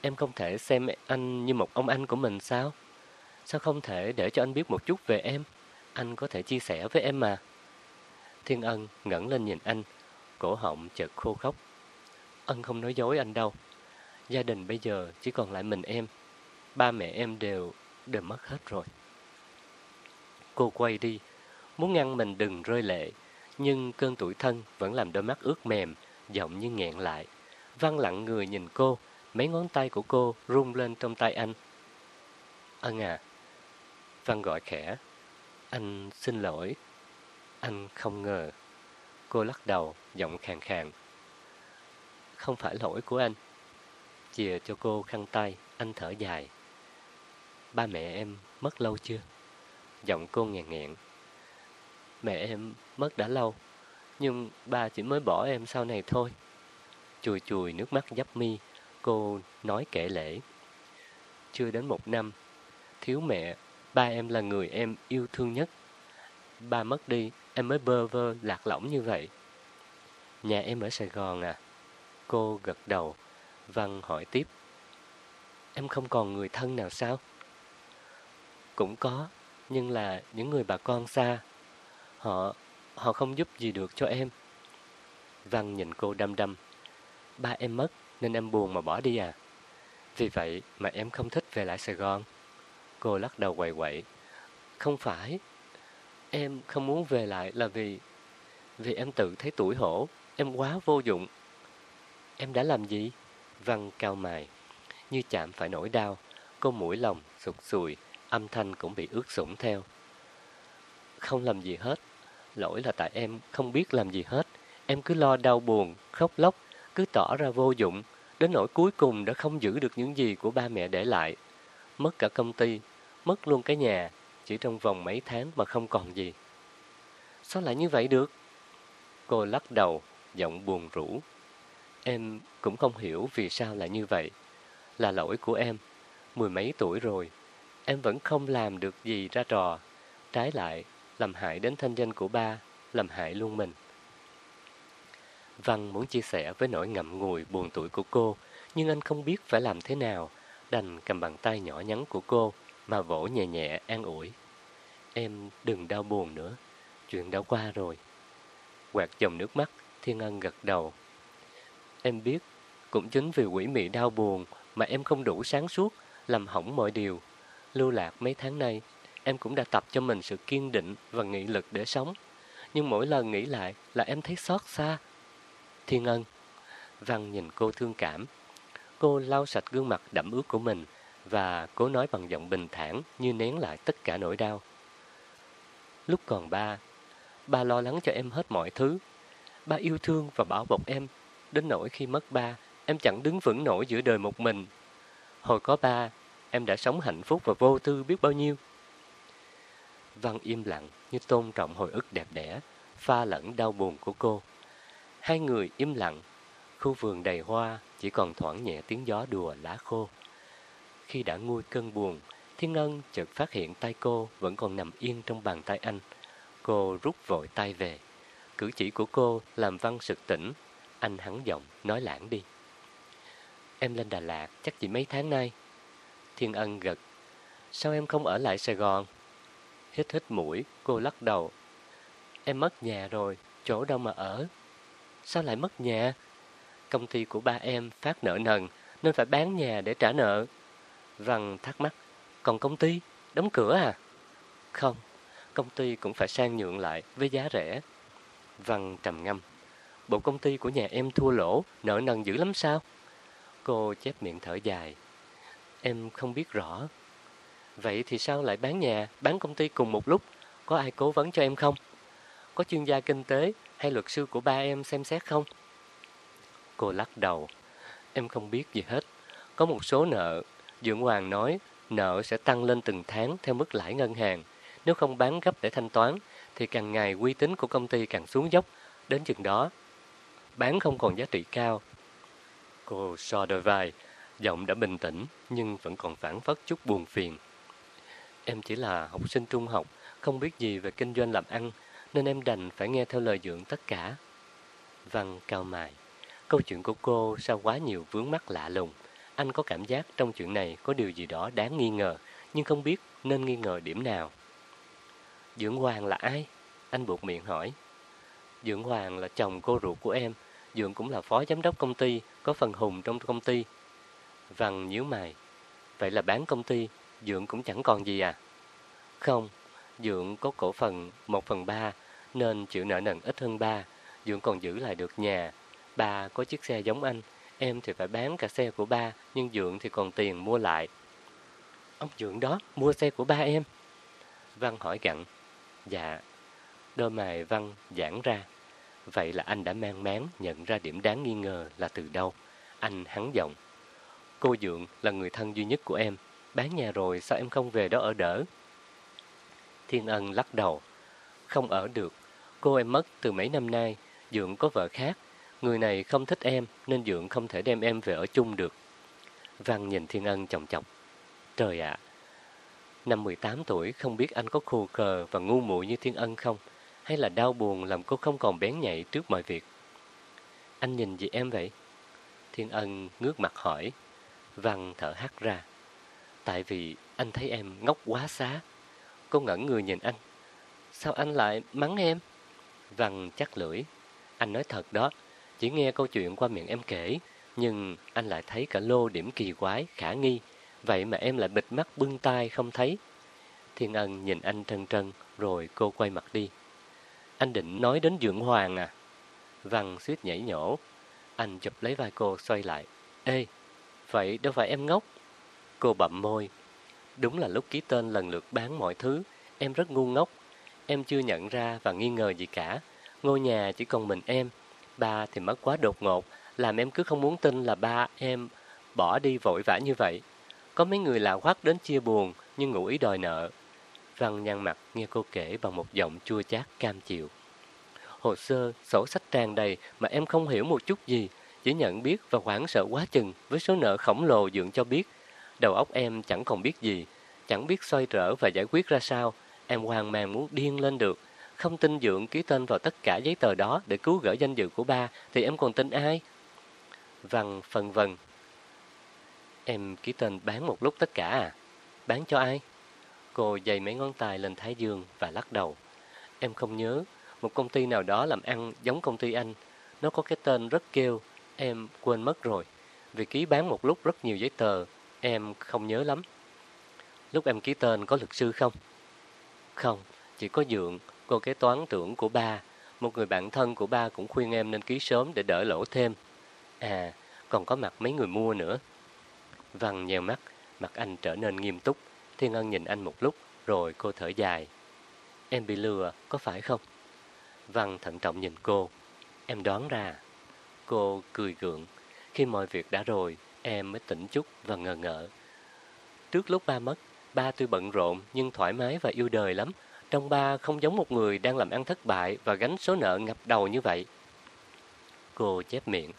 Em không thể xem anh như một ông anh của mình sao? Sao không thể để cho anh biết một chút về em? Anh có thể chia sẻ với em mà. Thiên Ân ngẩng lên nhìn anh, cổ họng chợt khô khóc. Ân không nói dối anh đâu. Gia đình bây giờ chỉ còn lại mình em. Ba mẹ em đều, đều mất hết rồi. Cô quay đi, muốn ngăn mình đừng rơi lệ, nhưng cơn tuổi thân vẫn làm đôi mắt ướt mềm, giọng như nghẹn lại. Văn lặng người nhìn cô, mấy ngón tay của cô rung lên trong tay anh. Ân à, Văn gọi khẽ, anh xin lỗi, anh không ngờ. Cô lắc đầu, giọng khàn khàn. Không phải lỗi của anh. Chìa cho cô khăn tay, anh thở dài. Ba mẹ em mất lâu chưa? Giọng cô nghẹn nghẹn. Mẹ em mất đã lâu, nhưng ba chỉ mới bỏ em sau này thôi. Chùi chùi nước mắt dắp mi, cô nói kể lễ. Chưa đến một năm, thiếu mẹ, ba em là người em yêu thương nhất. Ba mất đi, em mới bơ vơ lạc lõng như vậy. Nhà em ở Sài Gòn à? Cô gật đầu, Văn hỏi tiếp. Em không còn người thân nào sao? Cũng có, nhưng là những người bà con xa. Họ, họ không giúp gì được cho em. Văn nhìn cô đăm đăm. Ba em mất nên em buồn mà bỏ đi à? Vì vậy mà em không thích về lại Sài Gòn. Cô lắc đầu quậy quậy. Không phải. Em không muốn về lại là vì... Vì em tự thấy tuổi hổ. Em quá vô dụng. Em đã làm gì? Văn cao mài. Như chạm phải nỗi đau. Cô mũi lòng, sụt sùi. Âm thanh cũng bị ướt sũng theo. Không làm gì hết. Lỗi là tại em không biết làm gì hết. Em cứ lo đau buồn, khóc lóc, cứ tỏ ra vô dụng. Đến nỗi cuối cùng đã không giữ được những gì của ba mẹ để lại. Mất cả công ty, mất luôn cái nhà, chỉ trong vòng mấy tháng mà không còn gì. Sao lại như vậy được? Cô lắc đầu, giọng buồn rũ. Em cũng không hiểu vì sao lại như vậy. Là lỗi của em. Mười mấy tuổi rồi, em vẫn không làm được gì ra trò. Trái lại, làm hại đến thanh danh của ba, làm hại luôn mình. Văn muốn chia sẻ với nỗi ngậm ngùi buồn tuổi của cô, nhưng anh không biết phải làm thế nào, đành cầm bàn tay nhỏ nhắn của cô mà vỗ nhẹ nhẹ an ủi. Em đừng đau buồn nữa, chuyện đã qua rồi. Quạt dòng nước mắt, Thiên Ân gật đầu. Em biết, cũng chính vì quỷ mị đau buồn mà em không đủ sáng suốt, làm hỏng mọi điều. Lưu lạc mấy tháng nay, em cũng đã tập cho mình sự kiên định và nghị lực để sống. Nhưng mỗi lần nghĩ lại là em thấy xót xa. Thiên Ân, Văn nhìn cô thương cảm. Cô lau sạch gương mặt đẫm ướt của mình, và cố nói bằng giọng bình thản như nén lại tất cả nỗi đau. Lúc còn ba, ba lo lắng cho em hết mọi thứ. Ba yêu thương và bảo bọc em, đến nỗi khi mất ba, em chẳng đứng vững nổi giữa đời một mình. Hồi có ba, em đã sống hạnh phúc và vô tư biết bao nhiêu. Văn im lặng như tôn trọng hồi ức đẹp đẽ, pha lẫn đau buồn của cô. Hai người im lặng, khu vườn đầy hoa chỉ còn thoảng nhẹ tiếng gió đùa lá khô. Khi đã nguôi cơn buồn, Thiên Ân chợt phát hiện tay cô vẫn còn nằm yên trong bàn tay anh. Cô rút vội tay về. Cử chỉ của cô làm Văn sực tỉnh. Anh hắn giọng nói lãng đi. Em lên Đà Lạt chắc chỉ mấy tháng nay. Thiên Ân gật. Sao em không ở lại Sài Gòn? Hít hít mũi, cô lắc đầu. Em mất nhà rồi, chỗ đâu mà ở. Sao lại mất nhà? Công ty của ba em phát nợ nần nên phải bán nhà để trả nợ. Rằng thắc mắc. Còn công ty, đóng cửa à? Không, công ty cũng phải sang nhượng lại với giá rẻ. Văn trầm ngâm. Bộ công ty của nhà em thua lỗ, nợ nần dữ lắm sao? Cô chép miệng thở dài. Em không biết rõ. Vậy thì sao lại bán nhà, bán công ty cùng một lúc? Có ai cố vấn cho em không? Có chuyên gia kinh tế hay luật sư của ba em xem xét không? Cô lắc đầu. Em không biết gì hết. Có một số nợ, Dưỡng Hoàng nói nợ sẽ tăng lên từng tháng theo mức lãi ngân hàng. Nếu không bán gấp để thanh toán, thì càng ngày uy tín của công ty càng xuống dốc. Đến chừng đó, bán không còn giá trị cao. Cô so đôi vai, giọng đã bình tĩnh nhưng vẫn còn phản phất chút buồn phiền. Em chỉ là học sinh trung học, không biết gì về kinh doanh làm ăn, nên em đành phải nghe theo lời dưỡng tất cả. Văn cao mài, câu chuyện của cô sao quá nhiều vướng mắc lạ lùng. Anh có cảm giác trong chuyện này có điều gì đó đáng nghi ngờ, nhưng không biết nên nghi ngờ điểm nào. Dưỡng Hoàng là ai? Anh buộc miệng hỏi. Dưỡng Hoàng là chồng cô ruột của em, dưỡng cũng là phó giám đốc công ty, có phần hùng trong công ty. Văn nhíu mày. Vậy là bán công ty, Dượng cũng chẳng còn gì à? Không, Dượng có cổ phần 1 phần 3, nên chịu nợ nần ít hơn ba. Dượng còn giữ lại được nhà. Ba có chiếc xe giống anh, em thì phải bán cả xe của ba, nhưng Dượng thì còn tiền mua lại. Ông Dượng đó mua xe của ba em. Văn hỏi gặn. Dạ. Đôi mày Văn giãn ra. Vậy là anh đã mang máng nhận ra điểm đáng nghi ngờ là từ đâu. Anh hắn giọng. Cô Dượng là người thân duy nhất của em. Bán nhà rồi sao em không về đó ở đỡ? Thiên Ân lắc đầu. Không ở được. Cô em mất từ mấy năm nay. Dượng có vợ khác. Người này không thích em, nên Dượng không thể đem em về ở chung được. Văn nhìn Thiên Ân chồng chọc. Trời ạ! năm 18 tuổi, không biết anh có khù khờ và ngu muội như Thiên Ân không? Hay là đau buồn làm cô không còn bén nhạy trước mọi việc? Anh nhìn gì em vậy? Thiên Ân ngước mặt hỏi. Văn thở hắt ra. Tại vì anh thấy em ngốc quá xá. Cô ngẩn người nhìn anh. Sao anh lại mắng em? Văn chắc lưỡi. Anh nói thật đó. Chỉ nghe câu chuyện qua miệng em kể. Nhưng anh lại thấy cả lô điểm kỳ quái, khả nghi. Vậy mà em lại bịt mắt bưng tay không thấy. Thiên Ân nhìn anh trân trân, rồi cô quay mặt đi. Anh định nói đến Dượng Hoàng à? Văn suýt nhảy nhổ. Anh chụp lấy vai cô xoay lại. Ê, vậy đâu phải em ngốc. Cô bậm môi. Đúng là lúc ký tên lần lượt bán mọi thứ, em rất ngu ngốc. Em chưa nhận ra và nghi ngờ gì cả. Ngôi nhà chỉ còn mình em. Ba thì mất quá đột ngột, làm em cứ không muốn tin là ba em bỏ đi vội vã như vậy. Có mấy người lạ hoắc đến chia buồn, nhưng ngủ ý đòi nợ. Văn nhăn mặt nghe cô kể bằng một giọng chua chát cam chịu. Hồ sơ, sổ sách tràn đầy mà em không hiểu một chút gì, chỉ nhận biết và hoảng sợ quá chừng với số nợ khổng lồ dượng cho biết. Đầu óc em chẳng còn biết gì, chẳng biết xoay trở và giải quyết ra sao. Em hoang mang muốn điên lên được. Không tin dượng ký tên vào tất cả giấy tờ đó để cứu gỡ danh dự của ba, thì em còn tin ai? Văn phần vần. Em ký tên bán một lúc tất cả à? Bán cho ai? Cô dày mấy ngón tay lên thái dương và lắc đầu. Em không nhớ, một công ty nào đó làm ăn giống công ty anh. Nó có cái tên rất kêu, em quên mất rồi. Vì ký bán một lúc rất nhiều giấy tờ, em không nhớ lắm. Lúc em ký tên có luật sư không? Không, chỉ có dượng, cô kế toán trưởng của ba. Một người bạn thân của ba cũng khuyên em nên ký sớm để đỡ lỗ thêm. À, còn có mặt mấy người mua nữa. Văn nhèo mắt, Mặt anh trở nên nghiêm túc. Thiên Ân nhìn anh một lúc, rồi cô thở dài. Em bị lừa, có phải không? Văn thận trọng nhìn cô. Em đoán ra. Cô cười gượng. Khi mọi việc đã rồi, em mới tỉnh chút và ngờ ngợ. Trước lúc ba mất, ba tuy bận rộn nhưng thoải mái và yêu đời lắm. Trong ba không giống một người đang làm ăn thất bại và gánh số nợ ngập đầu như vậy. Cô chép miệng.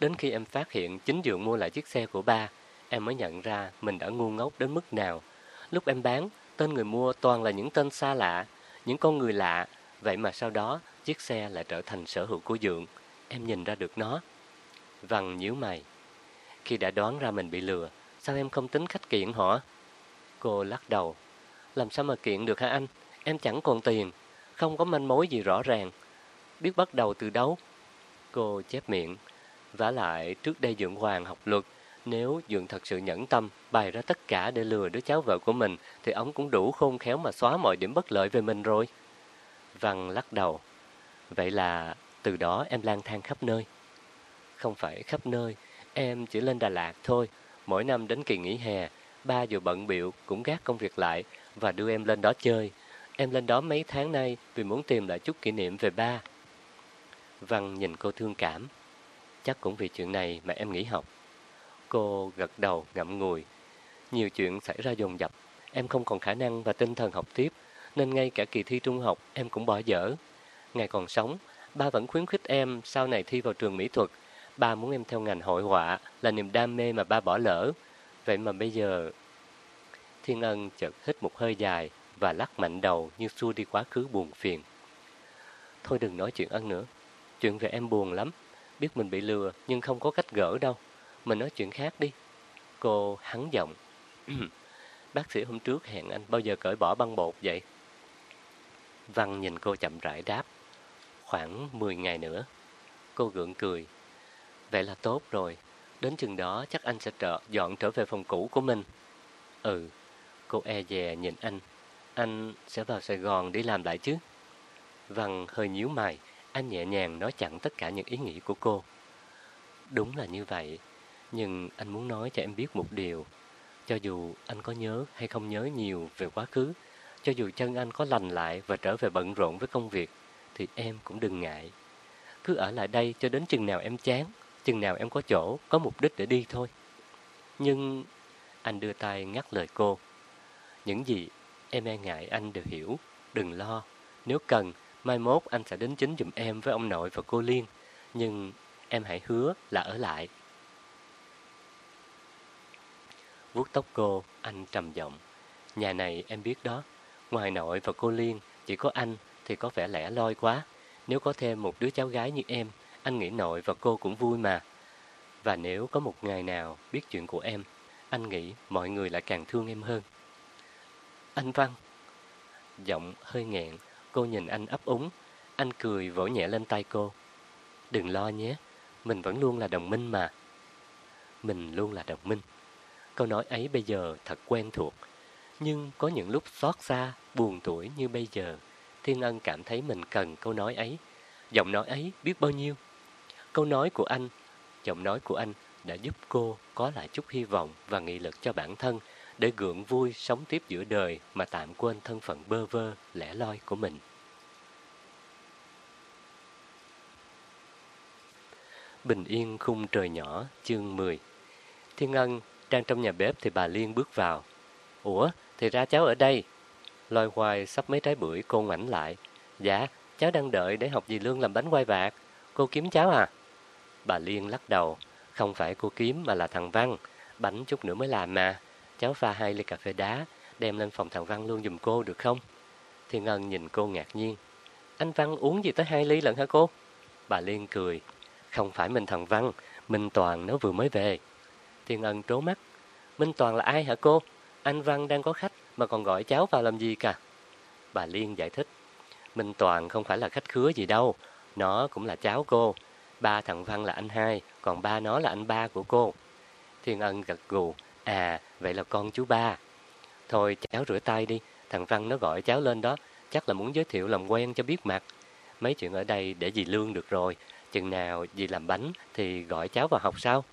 Đến khi em phát hiện chính dượng mua lại chiếc xe của ba, em mới nhận ra mình đã ngu ngốc đến mức nào. Lúc em bán, tên người mua toàn là những tên xa lạ, những con người lạ. Vậy mà sau đó, chiếc xe lại trở thành sở hữu của dượng. Em nhìn ra được nó. Văn nhíu mày. Khi đã đoán ra mình bị lừa, sao em không tính khách kiện hả? Cô lắc đầu. Làm sao mà kiện được hả anh? Em chẳng còn tiền, không có manh mối gì rõ ràng. Biết bắt đầu từ đâu? Cô chép miệng. vả lại, trước đây Dượng Hoàng học luật, nếu Dượng thật sự nhẫn tâm, bày ra tất cả để lừa đứa cháu vợ của mình, thì ông cũng đủ khôn khéo mà xóa mọi điểm bất lợi về mình rồi. Văn lắc đầu. Vậy là từ đó em lang thang khắp nơi. Không phải khắp nơi, em chỉ lên Đà Lạt thôi. Mỗi năm đến kỳ nghỉ hè, ba dù bận biệu cũng gác công việc lại và đưa em lên đó chơi. Em lên đó mấy tháng nay vì muốn tìm lại chút kỷ niệm về ba. Văn nhìn cô thương cảm. Chắc cũng vì chuyện này mà em nghỉ học. Cô gật đầu ngậm ngùi. Nhiều chuyện xảy ra dồn dập. Em không còn khả năng và tinh thần học tiếp, nên ngay cả kỳ thi trung học em cũng bỏ dở. Ngày còn sống, ba vẫn khuyến khích em sau này thi vào trường mỹ thuật. Ba muốn em theo ngành hội họa là niềm đam mê mà ba bỏ lỡ. Vậy mà bây giờ... Thiên Ân chợt hít một hơi dài và lắc mạnh đầu như xua đi quá khứ buồn phiền. Thôi đừng nói chuyện Ân nữa. Chuyện về em buồn lắm. Biết mình bị lừa, nhưng không có cách gỡ đâu. Mình nói chuyện khác đi. Cô hắn giọng. Bác sĩ hôm trước hẹn anh bao giờ cởi bỏ băng bột vậy? Văn nhìn cô chậm rãi đáp. Khoảng 10 ngày nữa. Cô gượng cười. Vậy là tốt rồi. Đến chừng đó chắc anh sẽ trở, dọn trở về phòng cũ của mình. Ừ. Cô e dè nhìn anh. Anh sẽ vào Sài Gòn đi làm lại chứ? Văn hơi nhíu mày. Anh nhẹ nhàng nói chặn tất cả những ý nghĩ của cô. Đúng là như vậy. Nhưng anh muốn nói cho em biết một điều. Cho dù anh có nhớ hay không nhớ nhiều về quá khứ, cho dù chân anh có lành lại và trở về bận rộn với công việc, thì em cũng đừng ngại. Cứ ở lại đây cho đến chừng nào em chán, chừng nào em có chỗ, có mục đích để đi thôi. Nhưng anh đưa tay ngắt lời cô. Những gì em e ngại anh đều hiểu, đừng lo. Nếu cần, mai mốt anh sẽ đến chính giùm em với ông nội và cô Liên. Nhưng em hãy hứa là ở lại. vuốt tóc cô, anh trầm giọng. Nhà này em biết đó, ngoài nội và cô Liên, chỉ có anh thì có vẻ lẻ loi quá. Nếu có thêm một đứa cháu gái như em, anh nghĩ nội và cô cũng vui mà. Và nếu có một ngày nào biết chuyện của em, anh nghĩ mọi người lại càng thương em hơn. Anh Văn. Giọng hơi nghẹn, cô nhìn anh ấp úng. Anh cười vỗ nhẹ lên tay cô. Đừng lo nhé, mình vẫn luôn là đồng minh mà. Mình luôn là đồng minh. Câu nói ấy bây giờ thật quen thuộc. Nhưng có những lúc xót xa, buồn tuổi như bây giờ, Thiên Ân cảm thấy mình cần câu nói ấy. Giọng nói ấy biết bao nhiêu. Câu nói của anh, giọng nói của anh đã giúp cô có lại chút hy vọng và nghị lực cho bản thân để gượng vui sống tiếp giữa đời mà tạm quên thân phận bơ vơ, lẻ loi của mình. Bình yên khung trời nhỏ, chương 10 Thiên Ân đang trong nhà bếp thì bà Liên bước vào. Ủa, thì ra cháu ở đây. Loài hoài sắp mấy trái bưởi cô ngoảnh lại. Dạ, cháu đang đợi để học dì Lương làm bánh quay vạc. Cô kiếm cháu à? Bà Liên lắc đầu. Không phải cô kiếm mà là thằng Văn. Bánh chút nữa mới làm mà. Cháu pha hai ly cà phê đá, đem lên phòng thằng Văn luôn giùm cô được không? Thiên Ân nhìn cô ngạc nhiên. Anh Văn uống gì tới hai ly lận hả cô? Bà Liên cười. Không phải mình thằng Văn, Minh Toàn nó vừa mới về. Thiên Ân trố mắt. Minh Toàn là ai hả cô? Anh Văn đang có khách mà còn gọi cháu vào làm gì cả? Bà Liên giải thích. Minh Toàn không phải là khách khứa gì đâu. Nó cũng là cháu cô. Ba thằng Văn là anh hai, còn ba nó là anh ba của cô. Thiên Ân gật gù. À, vậy là con chú ba. Thôi cháu rửa tay đi. Thằng Văn nó gọi cháu lên đó. Chắc là muốn giới thiệu làm quen cho biết mặt. Mấy chuyện ở đây để dì Lương được rồi. Chừng nào dì làm bánh thì gọi cháu vào học sau.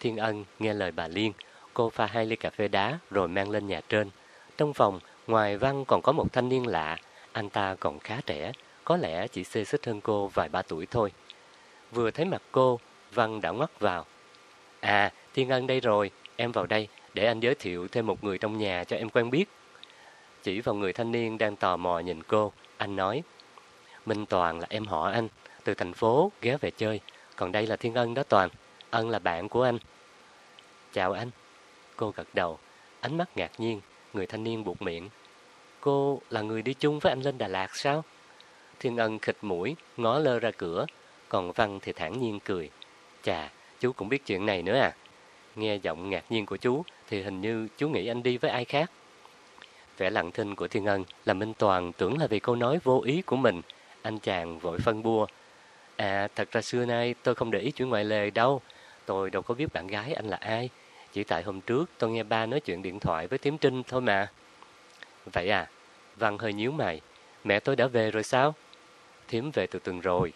Thiên Ân nghe lời bà Liên, Cô pha hai ly cà phê đá rồi mang lên nhà trên. Trong phòng, ngoài Văn còn có một thanh niên lạ. Anh ta còn khá trẻ, có lẽ chỉ xê xích hơn cô vài ba tuổi thôi. Vừa thấy mặt cô, Văn đã ngoắt vào. À, Thiên Ân đây rồi, em vào đây để anh giới thiệu thêm một người trong nhà cho em quen biết. Chỉ vào người thanh niên đang tò mò nhìn cô, anh nói. Minh Toàn là em họ anh, từ thành phố ghé về chơi. Còn đây là Thiên Ân đó Toàn, Ân là bạn của anh. Chào anh. Cô gật đầu, ánh mắt ngạc nhiên, người thanh niên buộc miệng. Cô là người đi chung với anh lên Đà Lạt sao? Thiên Ân khịt mũi, ngó lơ ra cửa, còn Văn thì thản nhiên cười. Chà, chú cũng biết chuyện này nữa à? Nghe giọng ngạc nhiên của chú thì hình như chú nghĩ anh đi với ai khác. Vẻ lặng thinh của Thiên Ân là Minh Toàn tưởng là vì câu nói vô ý của mình. Anh chàng vội phân bua. À, thật ra xưa nay tôi không để ý chuyện ngoại lề đâu. Tôi đâu có biết bạn gái anh là ai. Chỉ tại hôm trước tôi nghe ba nói chuyện điện thoại với Tiếm Trinh thôi mà. Vậy à? Văn hơi nhíu mày. Mẹ tôi đã về rồi sao? Thiếm về từ tuần rồi.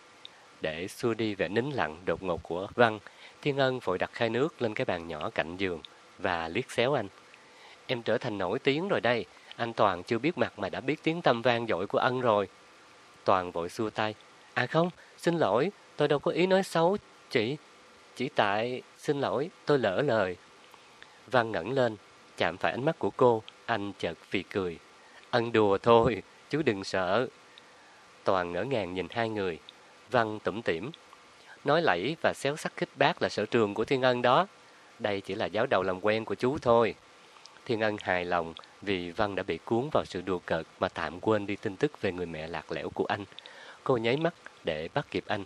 Để xua đi vẻ nín lặng đột ngột của Văn, Thiên Ân vội đặt khai nước lên cái bàn nhỏ cạnh giường và liếc xéo anh. Em trở thành nổi tiếng rồi đây. Anh Toàn chưa biết mặt mà đã biết tiếng tâm vang dội của ân rồi. Toàn vội xua tay. À không, xin lỗi, tôi đâu có ý nói xấu, Chỉ Chỉ tại, xin lỗi, tôi lỡ lời. Văn ngẩng lên, chạm phải ánh mắt của cô, anh chợt phì cười. Ân đùa thôi, chú đừng sợ. Toàn ngỡ ngàng nhìn hai người. Văn tủm tỉm. Nói lẫy và xéo sắc khích bác là sở trường của Thiên Ân đó. Đây chỉ là giáo đầu làm quen của chú thôi. Thiên Ân hài lòng vì Văn đã bị cuốn vào sự đùa cợt mà tạm quên đi tin tức về người mẹ lạc lẽo của anh. Cô nháy mắt để bắt kịp anh.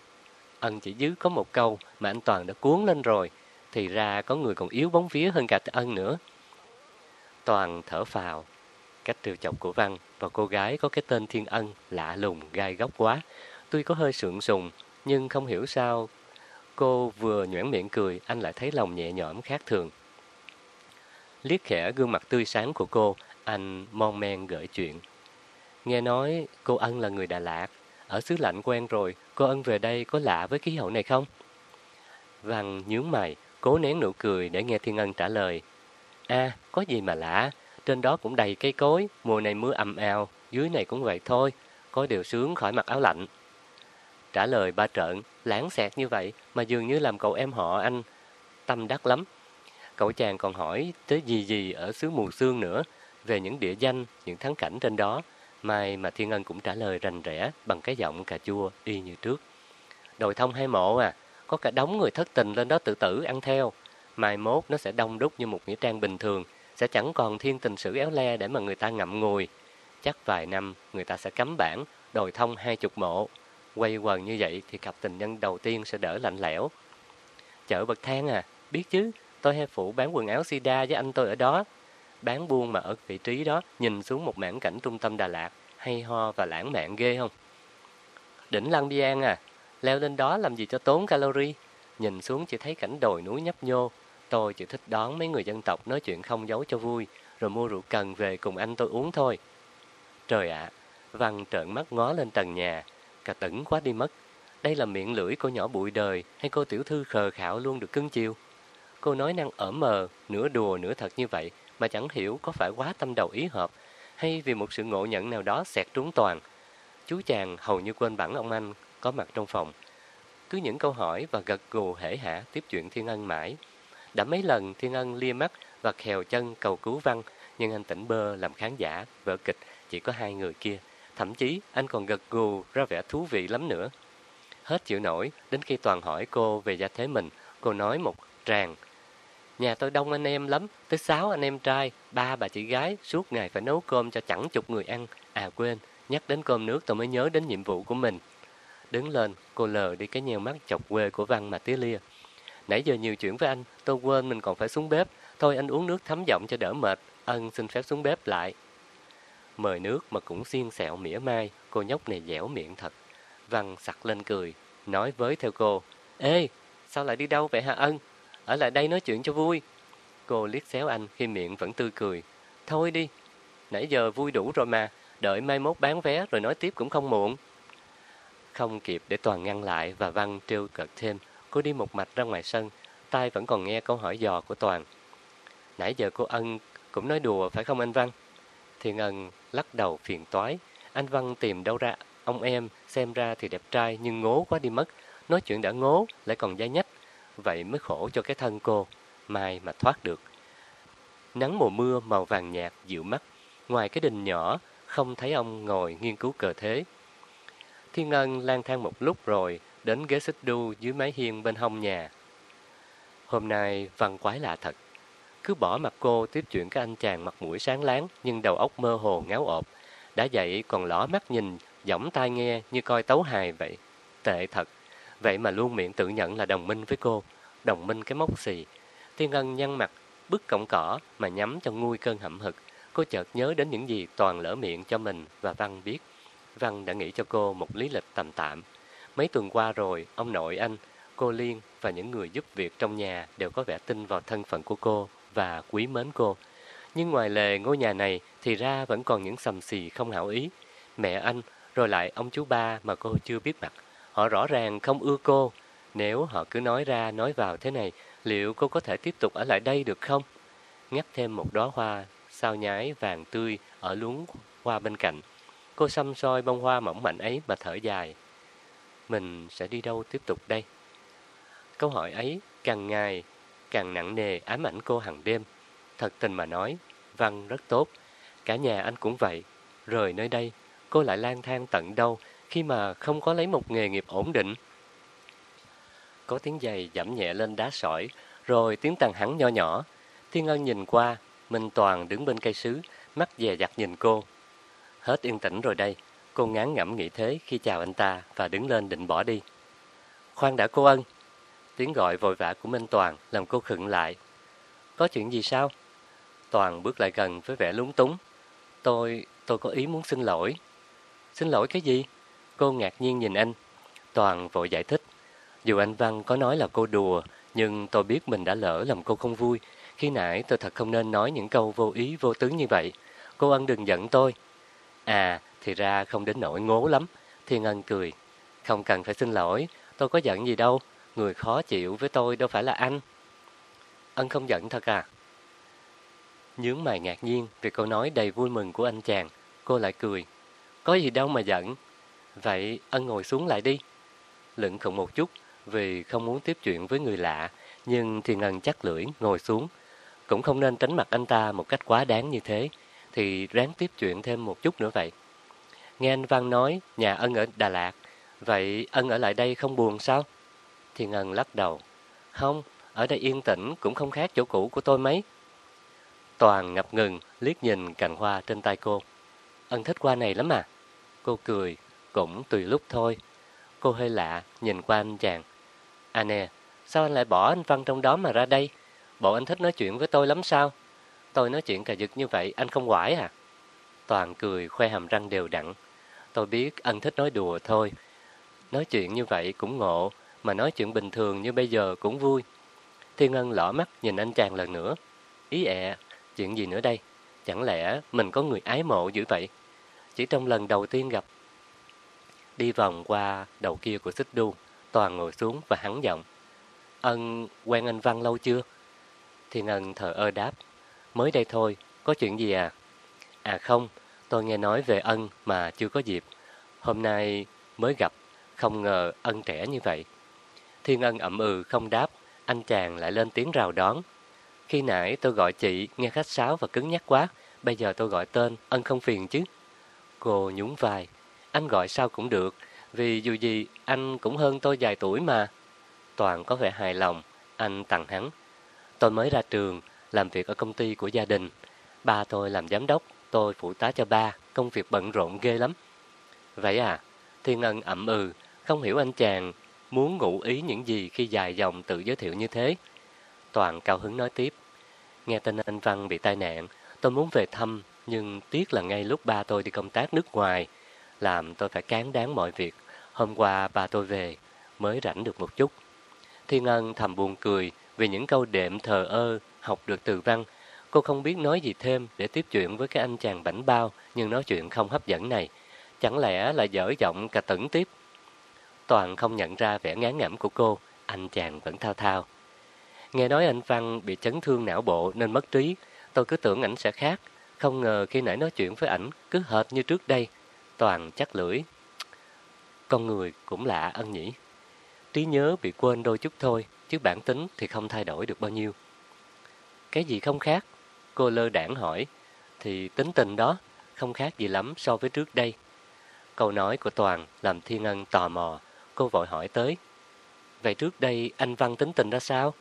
Ân chỉ dứ có một câu mà anh Toàn đã cuốn lên rồi. Thì ra có người còn yếu bóng vía hơn cả Ân nữa. Toàn thở phào. Cách trêu chọc của Văn và cô gái có cái tên Thiên Ân lạ lùng, gai góc quá. Tuy có hơi sượng sùng, nhưng không hiểu sao cô vừa nhoẻn miệng cười, anh lại thấy lòng nhẹ nhõm khác thường. Liếc khẽ gương mặt tươi sáng của cô, anh mon men gửi chuyện. Nghe nói cô Ân là người Đà Lạt, ở xứ lạnh quen rồi, cô Ân về đây có lạ với khí hậu này không? Văn nhướng mày, cố nén nụ cười để nghe Thiên Ân trả lời. À, có gì mà lạ, trên đó cũng đầy cây cối, mùa này mưa ầm ào, dưới này cũng vậy thôi, có điều sướng khỏi mặc áo lạnh. Trả lời ba trợn, lãng xẹt như vậy mà dường như làm cậu em họ anh tâm đắc lắm. Cậu chàng còn hỏi tới gì gì ở xứ mù sương nữa, về những địa danh, những thắng cảnh trên đó. Mai mà Thiên Ân cũng trả lời rành rẽ bằng cái giọng cà chua y như trước. Đồi thông hai mộ à, có cả đống người thất tình lên đó tự tử ăn theo. Mai mốt nó sẽ đông đúc như một nghĩa trang bình thường, sẽ chẳng còn thiên tình sử éo le để mà người ta ngậm ngùi. Chắc vài năm người ta sẽ cấm bản đồi thông hai chục mộ. Quay quần như vậy thì cặp tình nhân đầu tiên sẽ đỡ lạnh lẽo. Chợ bậc thang à, biết chứ, tôi hay phụ bán quần áo sida với anh tôi ở đó. Bán buôn mà ở vị trí đó, nhìn xuống một mảng cảnh trung tâm Đà Lạt, hay ho và lãng mạn ghê không? Đỉnh Lăng Biang à, leo lên đó làm gì cho tốn calorie? Nhìn xuống chỉ thấy cảnh đồi núi nhấp nhô. Tôi chỉ thích đón mấy người dân tộc nói chuyện không giấu cho vui, rồi mua rượu cần về cùng anh tôi uống thôi. Trời ạ, Văn trợn mắt ngó lên trần nhà, cả tẩn quá đi mất. Đây là miệng lưỡi cô nhỏ bụi đời hay cô tiểu thư khờ khạo luôn được cưng chiều? Cô nói năng ở mờ, nửa đùa nửa thật như vậy mà chẳng hiểu có phải quá tâm đầu ý hợp hay vì một sự ngộ nhận nào đó xẹt trúng toàn. Chú chàng hầu như quên bản ông anh có mặt trong phòng. Cứ những câu hỏi và gật gù hể hả tiếp chuyện Thiên Ân mãi. Đã mấy lần Thiên Ân lia mắt và khèo chân cầu cứu Văn, nhưng anh tỉnh bơ làm khán giả, vở kịch chỉ có hai người kia. Thậm chí anh còn gật gù ra vẻ thú vị lắm nữa. Hết chịu nổi, đến khi Toàn hỏi cô về gia thế mình, cô nói một tràng. Nhà tôi đông anh em lắm, tới sáu anh em trai, ba bà chị gái, suốt ngày phải nấu cơm cho chẳng chục người ăn. À quên, nhắc đến cơm nước tôi mới nhớ đến nhiệm vụ của mình. Đứng lên, cô lờ đi cái nheo mắt chọc quê của Văn mà tía lia. Nãy giờ nhiều chuyện với anh, tôi quên mình còn phải xuống bếp. Thôi anh uống nước thấm giọng cho đỡ mệt, ân xin phép xuống bếp lại. Mời nước mà cũng xiên xẹo mỉa mai, cô nhóc này dẻo miệng thật. Văn sặc lên cười, nói với theo cô, Ê, sao lại đi đâu vậy hả ân? Ở lại đây nói chuyện cho vui. Cô liếc xéo anh khi miệng vẫn tươi cười. Thôi đi, nãy giờ vui đủ rồi mà, đợi mai mốt bán vé rồi nói tiếp cũng không muộn. Không kịp để Toàn ngăn lại và Văn trêu cợt thêm, cô đi một mạch ra ngoài sân, tai vẫn còn nghe câu hỏi dò của Toàn. Nãy giờ cô Ân cũng nói đùa phải không anh Văn? Thiên Ân lắc đầu phiền toái. Anh Văn tìm đâu ra ông em, xem ra thì đẹp trai nhưng ngố quá đi mất. Nói chuyện đã ngố, lại còn dai nhách. Vậy mới khổ cho cái thân cô. Mai mà thoát được. Nắng mùa mưa màu vàng nhạt dịu mắt. Ngoài cái đình nhỏ, không thấy ông ngồi nghiên cứu cờ thế. Thiên Ân lang thang một lúc rồi, đến ghế xích đu dưới mái hiên bên hông nhà. Hôm nay văn quái lạ thật. Cứ bỏ mặt cô tiếp chuyện cái anh chàng mặt mũi sáng láng nhưng đầu óc mơ hồ ngáo ộp. Đã dậy còn lỏ mắt nhìn, giỏng tai nghe như coi tấu hài vậy. Tệ thật. Vậy mà luôn miệng tự nhận là đồng minh với cô. Đồng minh cái mốc xì. Thiên Ân nhăn mặt, bứt cọng cỏ mà nhắm cho nguôi cơn hậm hực. Cô chợt nhớ đến những gì toàn lỡ miệng cho mình và Văn biết. Văn đã nghĩ cho cô một lý lịch tầm tạm. Mấy tuần qua rồi, ông nội anh, cô Liên và những người giúp việc trong nhà đều có vẻ tin vào thân phận của cô và quý mến cô. Nhưng ngoài lề ngôi nhà này thì ra vẫn còn những sầm xì không hảo ý. Mẹ anh, rồi lại ông chú ba mà cô chưa biết mặt. Họ rõ ràng không ưa cô. Nếu họ cứ nói ra nói vào thế này, liệu cô có thể tiếp tục ở lại đây được không? Ngắt thêm một đóa hoa sao nhái vàng tươi ở luống hoa bên cạnh. Cô xăm soi bông hoa mỏng mảnh ấy mà thở dài. Mình sẽ đi đâu tiếp tục đây? Câu hỏi ấy càng ngày càng nặng nề ám ảnh cô hàng đêm. Thật tình mà nói, Văn rất tốt. Cả nhà anh cũng vậy. Rời nơi đây, cô lại lang thang tận đâu khi mà không có lấy một nghề nghiệp ổn định. Có tiếng giày giảm nhẹ lên đá sỏi, rồi tiếng tàn hắn nho nhỏ. Thiên Ân nhìn qua, Minh Toàn đứng bên cây sứ, mắt dè dặt nhìn cô. Hết yên tĩnh rồi đây, cô ngán ngẩm nghĩ thế khi chào anh ta và đứng lên định bỏ đi. Khoan đã cô Ân. Tiếng gọi vội vã của Minh Toàn làm cô khựng lại. Có chuyện gì sao? Toàn bước lại gần với vẻ lúng túng. Tôi, tôi có ý muốn xin lỗi. Xin lỗi cái gì? Cô ngạc nhiên nhìn anh. Toàn vội giải thích. Dù anh Văn có nói là cô đùa, nhưng tôi biết mình đã lỡ làm cô không vui. Khi nãy tôi thật không nên nói những câu vô ý vô tướng như vậy. Cô Ân đừng giận tôi. À, thì ra không đến nỗi ngố lắm. Thiên Ân cười. Không cần phải xin lỗi, tôi có giận gì đâu. Người khó chịu với tôi đâu phải là anh. Ân không giận thật à? Nhướng mày ngạc nhiên vì câu nói đầy vui mừng của anh chàng. Cô lại cười. Có gì đâu mà giận. Vậy Ân ngồi xuống lại đi. Lựng khủng một chút vì không muốn tiếp chuyện với người lạ. Nhưng thì Ân chắc lưỡi, ngồi xuống. Cũng không nên tránh mặt anh ta một cách quá đáng như thế. Thì ráng tiếp chuyện thêm một chút nữa vậy. Nghe anh Văn nói nhà Ân ở Đà Lạt. Vậy Ân ở lại đây không buồn sao? Thiên Ân lắc đầu. Không, ở đây yên tĩnh cũng không khác chỗ cũ của tôi mấy. Toàn ngập ngừng liếc nhìn cành hoa trên tay cô. Ân thích hoa này lắm à? Cô cười, cũng tùy lúc thôi. Cô hơi lạ, nhìn qua anh chàng. À nè, sao anh lại bỏ anh Văn trong đó mà ra đây? Bộ anh thích nói chuyện với tôi lắm sao? Tôi nói chuyện cà giật như vậy, anh không quải à? Toàn cười, khoe hàm răng đều đặn. Tôi biết anh thích nói đùa thôi. Nói chuyện như vậy cũng ngộ, mà nói chuyện bình thường như bây giờ cũng vui. Thiên Ân lỏ mắt nhìn anh chàng lần nữa. Ý ẹ, chuyện gì nữa đây? Chẳng lẽ mình có người ái mộ dữ vậy? Chỉ trong lần đầu tiên gặp. Đi vòng qua đầu kia của xích đu, Toàn ngồi xuống và hắn giọng. Ân quen anh Văn lâu chưa? Thiên Ân thờ ơ đáp. Mới đây thôi, có chuyện gì à? À không, tôi nghe nói về ân mà chưa có dịp. Hôm nay mới gặp, không ngờ ân trẻ như vậy. Thiên Ân ậm ừ không đáp, anh chàng lại lên tiếng rào đón. Khi nãy tôi gọi chị, nghe khách sáo và cứng nhắc quá, bây giờ tôi gọi tên, ân không phiền chứ. Cô nhún vai, anh gọi sao cũng được, vì dù gì anh cũng hơn tôi vài tuổi mà. Toàn có vẻ hài lòng, anh tặng hắn. Tôi mới ra trường, làm việc ở công ty của gia đình. Ba tôi làm giám đốc, tôi phụ tá cho ba, công việc bận rộn ghê lắm. Vậy à, Thiên Ân ậm ừ, không hiểu anh chàng muốn ngụ ý những gì khi dài dòng tự giới thiệu như thế. Toàn cao hứng nói tiếp. Nghe tin anh Văn bị tai nạn, tôi muốn về thăm, nhưng tiếc là ngay lúc ba tôi đi công tác nước ngoài, làm tôi phải cán đáng mọi việc. Hôm qua ba tôi về, mới rảnh được một chút. Thiên Ân thầm buồn cười vì những câu đệm thờ ơ học được từ văn. Cô không biết nói gì thêm để tiếp chuyện với cái anh chàng bảnh bao nhưng nói chuyện không hấp dẫn này. Chẳng lẽ là dở giọng cả tửng tiếp? Toàn không nhận ra vẻ ngán ngẩm của cô, anh chàng vẫn thao thao. Nghe nói anh Văn bị chấn thương não bộ nên mất trí, tôi cứ tưởng ảnh sẽ khác. Không ngờ khi nãy nói chuyện với ảnh cứ hệt như trước đây. Toàn chắc lưỡi. Con người cũng lạ ân nhỉ. Trí nhớ bị quên đôi chút thôi, chứ bản tính thì không thay đổi được bao nhiêu. Cái gì không khác? Cô lơ đảng hỏi. Thì tính tình đó, không khác gì lắm so với trước đây. Câu nói của Toàn làm Thiên Ân tò mò, cô vội hỏi tới. Vậy trước đây anh Văn tính tình ra sao?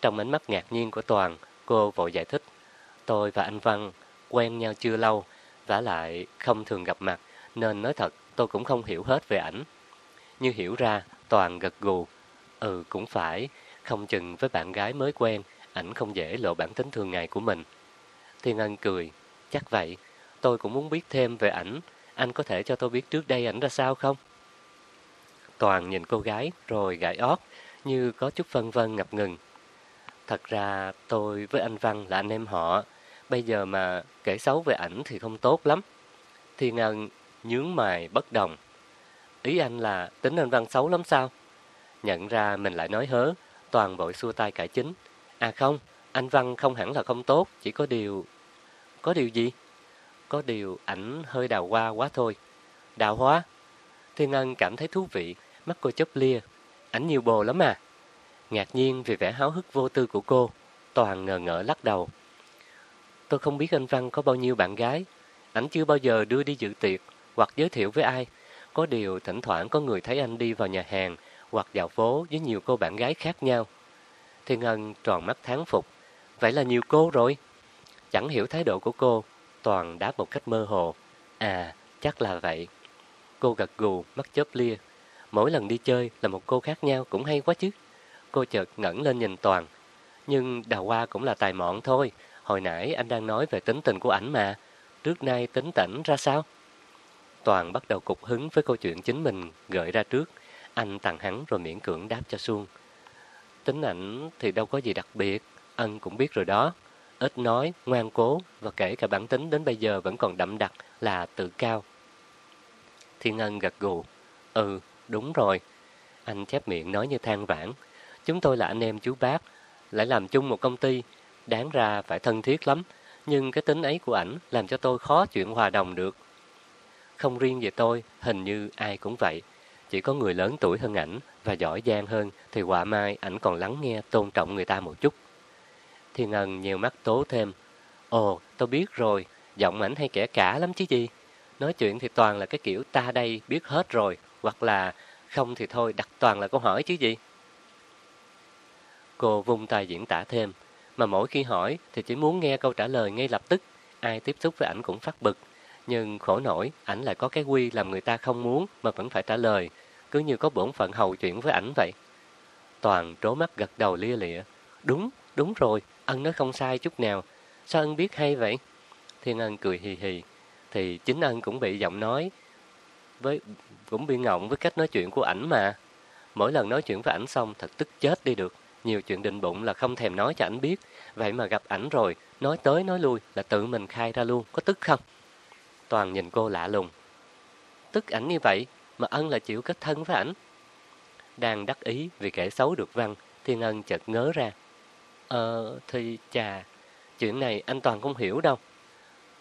Trong ánh mắt ngạc nhiên của Toàn, cô vội giải thích. Tôi và anh Văn quen nhau chưa lâu, vả lại không thường gặp mặt, nên nói thật tôi cũng không hiểu hết về ảnh. Như hiểu ra, Toàn gật gù. Ừ, cũng phải, không chừng với bạn gái mới quen, ảnh không dễ lộ bản tính thường ngày của mình. Thiên Ân cười, chắc vậy, tôi cũng muốn biết thêm về ảnh, anh có thể cho tôi biết trước đây ảnh ra sao không? Toàn nhìn cô gái rồi gãi ót, như có chút phân vân ngập ngừng. Thật ra tôi với anh Văn là anh em họ, bây giờ mà kể xấu về ảnh thì không tốt lắm. Thiên Ân nhướng mày bất đồng. Ý anh là tính anh Văn xấu lắm sao? Nhận ra mình lại nói hớ, toàn vội xua tay cải chính. À không, anh Văn không hẳn là không tốt, chỉ có điều... Có điều gì? Có điều ảnh hơi đào hoa quá thôi. Đào hoa? Thiên Ân cảm thấy thú vị, mắt cô chớp lia. Ảnh nhiều bồ lắm à. Ngạc nhiên vì vẻ háo hức vô tư của cô, toàn ngờ ngỡ lắc đầu. Tôi không biết anh Văn có bao nhiêu bạn gái. Ảnh chưa bao giờ đưa đi dự tiệc hoặc giới thiệu với ai. Có điều thỉnh thoảng có người thấy anh đi vào nhà hàng hoặc dạo phố với nhiều cô bạn gái khác nhau. Thiên Ân tròn mắt tháng phục. Vậy là nhiều cô rồi. Chẳng hiểu thái độ của cô, Toàn đáp một cách mơ hồ. À, chắc là vậy. Cô gật gù, mắt chớp lia. Mỗi lần đi chơi là một cô khác nhau cũng hay quá chứ. Cô chợt ngẩng lên nhìn Toàn. Nhưng đào hoa cũng là tài mọn thôi. Hồi nãy anh đang nói về tính tình của ảnh mà. Trước nay tính tỉnh ra sao? Toàn bắt đầu cục hứng với câu chuyện chính mình gợi ra trước. Anh tặng hắn rồi miễn cưỡng đáp cho Xuân. Tính ảnh thì đâu có gì đặc biệt. Anh cũng biết rồi đó. Ít nói, ngoan cố và kể cả bản tính đến bây giờ vẫn còn đậm đặc là tự cao. Thiên Ân gật gù. Ừ, đúng rồi. Anh chép miệng nói như than vãn. Chúng tôi là anh em chú bác, lại làm chung một công ty, đáng ra phải thân thiết lắm, nhưng cái tính ấy của ảnh làm cho tôi khó chuyện hòa đồng được. Không riêng về tôi, hình như ai cũng vậy. Chỉ có người lớn tuổi hơn ảnh và giỏi giang hơn thì quả mai ảnh còn lắng nghe tôn trọng người ta một chút. Thiên Ân nhiều mắt tố thêm. Ồ, tôi biết rồi, giọng ảnh hay kẻ cả lắm chứ gì. Nói chuyện thì toàn là cái kiểu ta đây biết hết rồi, hoặc là không thì thôi đặt toàn là câu hỏi chứ gì. Cô vung tay diễn tả thêm, mà mỗi khi hỏi thì chỉ muốn nghe câu trả lời ngay lập tức. Ai tiếp xúc với ảnh cũng phát bực, nhưng khổ nổi, ảnh lại có cái quy làm người ta không muốn mà vẫn phải trả lời, cứ như có bổn phận hầu chuyện với ảnh vậy. Toàn trố mắt gật đầu lia lịa. Đúng, đúng rồi, ân nói không sai chút nào. Sao ân biết hay vậy? Thiên ân cười hì hì. Thì chính ân cũng bị giọng nói, với cũng bị ngọng với cách nói chuyện của ảnh mà. Mỗi lần nói chuyện với ảnh xong thật tức chết đi được. Nhiều chuyện định bụng là không thèm nói cho ảnh biết. Vậy mà gặp ảnh rồi, nói tới nói lui là tự mình khai ra luôn, có tức không? Toàn nhìn cô lạ lùng. Tức ảnh như vậy mà ân là chịu kết thân với ảnh. Đang đắc ý vì kể xấu được văn, Thiên Ân chợt ngớ ra. Ờ, thì chà, chuyện này anh Toàn không hiểu đâu.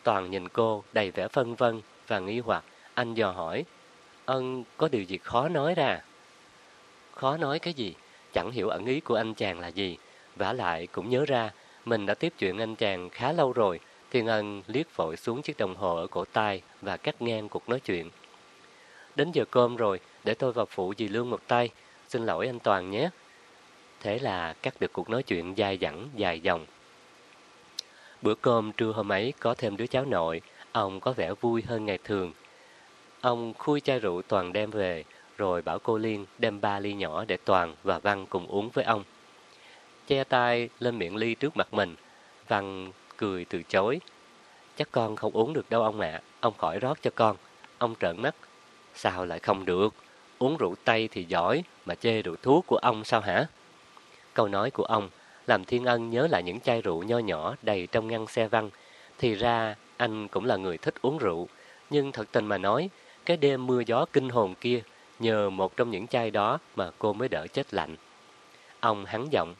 Toàn nhìn cô đầy vẻ phân vân và nghi hoặc, anh dò hỏi. Ân có điều gì khó nói ra? Khó nói cái gì? Chẳng hiểu ẩn ý của anh chàng là gì. vả lại cũng nhớ ra, mình đã tiếp chuyện anh chàng khá lâu rồi. Thiên Ân liếc vội xuống chiếc đồng hồ ở cổ tay và cắt ngang cuộc nói chuyện. Đến giờ cơm rồi, để tôi vào phụ dì Lương một tay. Xin lỗi anh Toàn nhé. Thế là cắt được cuộc nói chuyện dài dẳng, dài dòng. Bữa cơm trưa hôm ấy có thêm đứa cháu nội, ông có vẻ vui hơn ngày thường. Ông khui chai rượu Toàn đem về, rồi bảo cô Liên đem ba ly nhỏ để Toàn và Văn cùng uống với ông. Che tay lên miệng ly trước mặt mình, Văn cười từ chối. Chắc con không uống được đâu ông ạ, ông khỏi rót cho con. Ông trợn mắt, sao lại không được? Uống rượu Tây thì giỏi, mà chê rượu thuốc của ông sao hả? Câu nói của ông làm Thiên Ân nhớ lại những chai rượu nho nhỏ đầy trong ngăn xe Văn. Thì ra anh cũng là người thích uống rượu, nhưng thật tình mà nói, cái đêm mưa gió kinh hồn kia, nhờ một trong những chai đó mà cô mới đỡ chết lạnh. Ông hắn giọng,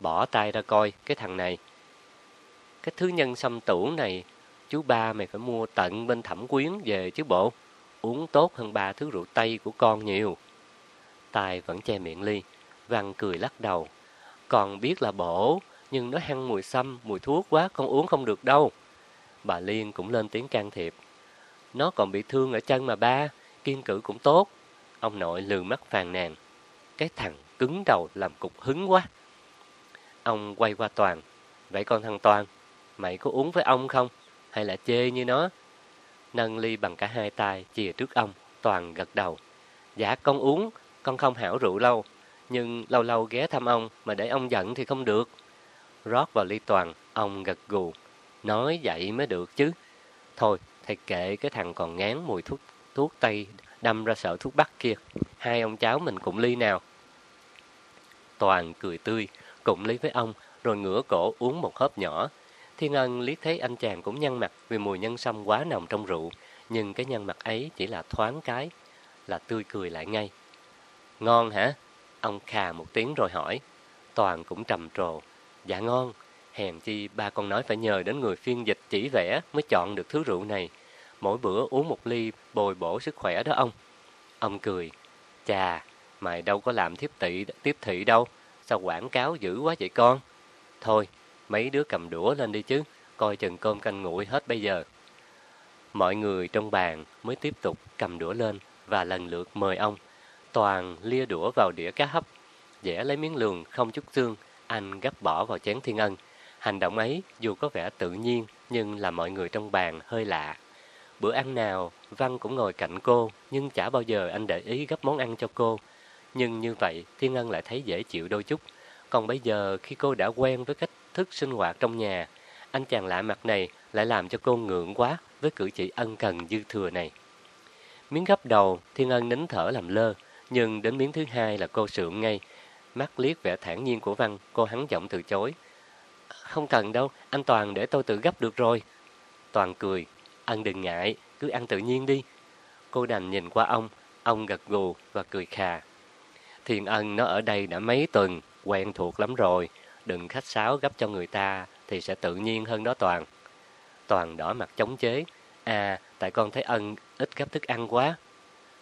bỏ tay ra coi cái thằng này. Cái thứ nhân xăm tủ này, chú ba mày phải mua tận bên thẩm quyến về chứ bộ. Uống tốt hơn ba thứ rượu Tây của con nhiều. Tài vẫn che miệng ly, Văn cười lắc đầu. Còn biết là bổ, nhưng nó hăng mùi xăm, mùi thuốc quá, con uống không được đâu. Bà Liên cũng lên tiếng can thiệp. Nó còn bị thương ở chân mà ba, kiên cử cũng tốt. Ông nội lừ mắt phàn nàn. Cái thằng cứng đầu làm cục hứng quá. Ông quay qua Toàn. Vậy con thằng Toàn, mày có uống với ông không? Hay là chê như nó? Nâng ly bằng cả hai tay, chìa trước ông. Toàn gật đầu. Dạ con uống, con không hảo rượu lâu. Nhưng lâu lâu ghé thăm ông, mà để ông giận thì không được. Rót vào ly Toàn, ông gật gù. Nói vậy mới được chứ. Thôi, thầy kệ cái thằng còn ngán mùi thuốc thuốc tây đâm ra sợ thuốc bắc kia. Hai ông cháu mình cũng ly nào. Toàn cười tươi, cũng ly với ông, rồi ngửa cổ uống một hớp nhỏ. Thiên Ân liếc thấy anh chàng cũng nhăn mặt vì mùi nhân sâm quá nồng trong rượu, nhưng cái nhăn mặt ấy chỉ là thoáng cái, là tươi cười lại ngay. Ngon hả? Ông khà một tiếng rồi hỏi. Toàn cũng trầm trồ. Dạ ngon, hèn chi ba con nói phải nhờ đến người phiên dịch chỉ vẽ mới chọn được thứ rượu này. Mỗi bữa uống một ly bồi bổ sức khỏe đó ông. Ông cười. Chà, mày đâu có làm thiếp tị tiếp thị đâu. Sao quảng cáo dữ quá vậy con? Thôi, mấy đứa cầm đũa lên đi chứ, coi chừng cơm canh nguội hết bây giờ. Mọi người trong bàn mới tiếp tục cầm đũa lên và lần lượt mời ông. Toàn lia đũa vào đĩa cá hấp, dẻ lấy miếng lường không chút xương, anh gấp bỏ vào chén thiên ân. Hành động ấy dù có vẻ tự nhiên nhưng làm mọi người trong bàn hơi lạ. Bữa ăn nào, Văn cũng ngồi cạnh cô, nhưng chả bao giờ anh để ý gấp món ăn cho cô. Nhưng như vậy, Thiên Ân lại thấy dễ chịu đôi chút. Còn bây giờ, khi cô đã quen với cách thức sinh hoạt trong nhà, anh chàng lạ mặt này lại làm cho cô ngượng quá với cử chỉ ân cần dư thừa này. Miếng gấp đầu, Thiên Ân nín thở làm lơ, nhưng đến miếng thứ hai là cô sượng ngay. Mắt liếc vẻ thản nhiên của Văn, cô hắn giọng từ chối. Không cần đâu, anh Toàn để tôi tự gấp được rồi. Toàn cười, ăn đừng ngại, cứ ăn tự nhiên đi. Cô đành nhìn qua ông, ông gật gù và cười khà. Thiên ân nó ở đây đã mấy tuần, quen thuộc lắm rồi. Đừng khách sáo gấp cho người ta thì sẽ tự nhiên hơn đó Toàn. Toàn đỏ mặt chống chế. À, tại con thấy ân ít gấp thức ăn quá.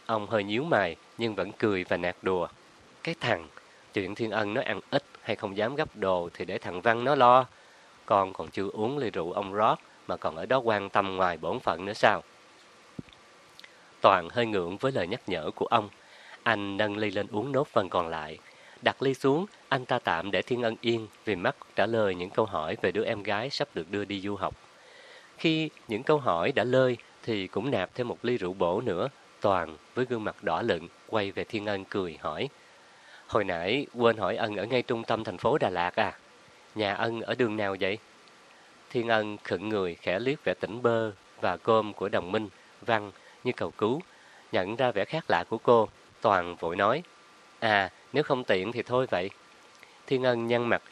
Ông hơi nhíu mày nhưng vẫn cười và nạt đùa. Cái thằng, chuyện Thiên ân nó ăn ít hay không dám gấp đồ thì để thằng Văn nó lo. Con còn chưa uống ly rượu ông rót mà còn ở đó quan tâm ngoài bổn phận nữa sao? Toàn hơi ngượng với lời nhắc nhở của ông. Anh nâng ly lên uống nốt phần còn lại. Đặt ly xuống, anh ta tạm để Thiên Ân yên vì mắt trả lời những câu hỏi về đứa em gái sắp được đưa đi du học. Khi những câu hỏi đã lơi thì cũng nạp thêm một ly rượu bổ nữa. Toàn với gương mặt đỏ lựng quay về Thiên Ân cười hỏi. Hồi nãy quên hỏi Ân ở ngay trung tâm thành phố Đà Lạt à? Nhà Ân ở đường nào vậy? Thiên Ân khựng người khẽ liếc vẻ tỉnh bơ và cơm của đồng minh, văn như cầu cứu. Nhận ra vẻ khác lạ của cô, Toàn vội nói. À, nếu không tiện thì thôi vậy. Thiên Ân nhăn mặt.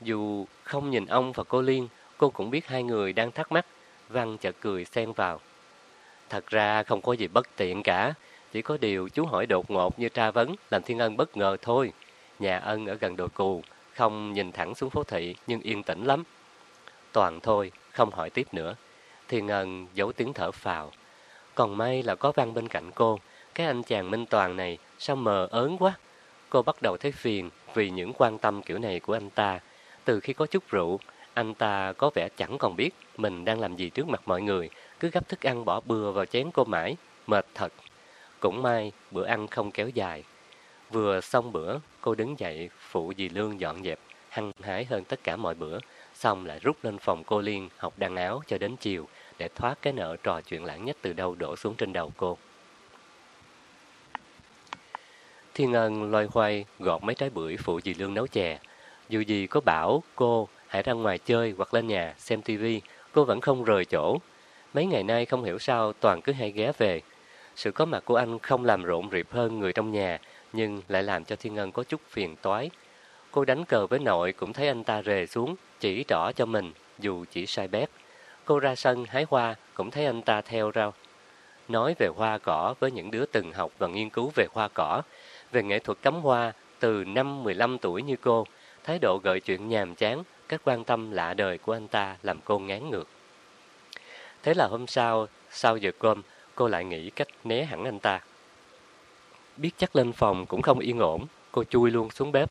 Dù không nhìn ông và cô Liên, cô cũng biết hai người đang thắc mắc. Văn chợt cười xen vào. Thật ra không có gì bất tiện cả. Chỉ có điều chú hỏi đột ngột như tra vấn làm Thiên Ân bất ngờ thôi. Nhà ân ở gần đồi cù, không nhìn thẳng xuống phố thị nhưng yên tĩnh lắm. Toàn thôi, không hỏi tiếp nữa. Thiên Ngân giấu tiếng thở phào. Còn may là có Văn bên cạnh cô. Cái anh chàng Minh Toàn này sao mờ ớn quá. Cô bắt đầu thấy phiền vì những quan tâm kiểu này của anh ta. Từ khi có chút rượu, anh ta có vẻ chẳng còn biết mình đang làm gì trước mặt mọi người. Cứ gấp thức ăn bỏ bừa vào chén cô mãi. Mệt thật. Cũng may bữa ăn không kéo dài. Vừa xong bữa, cô đứng dậy phụ dì Lương dọn dẹp, hăng hái hơn tất cả mọi bữa. Xong lại rút lên phòng cô Liên học đan áo cho đến chiều để thoát cái nợ trò chuyện lãng nhất từ đâu đổ xuống trên đầu cô. Thiên Ân loay hoay gọt mấy trái bưởi phụ dì Lương nấu chè. Dù gì có bảo cô hãy ra ngoài chơi hoặc lên nhà xem tivi, cô vẫn không rời chỗ. Mấy ngày nay không hiểu sao toàn cứ hay ghé về. Sự có mặt của anh không làm rộn rịp hơn người trong nhà, nhưng lại làm cho Thiên Ngân có chút phiền toái. Cô đánh cờ với nội cũng thấy anh ta rề xuống, chỉ rõ cho mình, dù chỉ sai bét. Cô ra sân hái hoa cũng thấy anh ta theo ra. Nói về hoa cỏ với những đứa từng học và nghiên cứu về hoa cỏ, về nghệ thuật cắm hoa từ năm 15 tuổi như cô, thái độ gợi chuyện nhàm chán, các quan tâm lạ đời của anh ta làm cô ngán ngược. Thế là hôm sau, sau giờ cơm, cô lại nghĩ cách né hẳn anh ta. Biết chắc lên phòng cũng không yên ổn, cô chui luôn xuống bếp,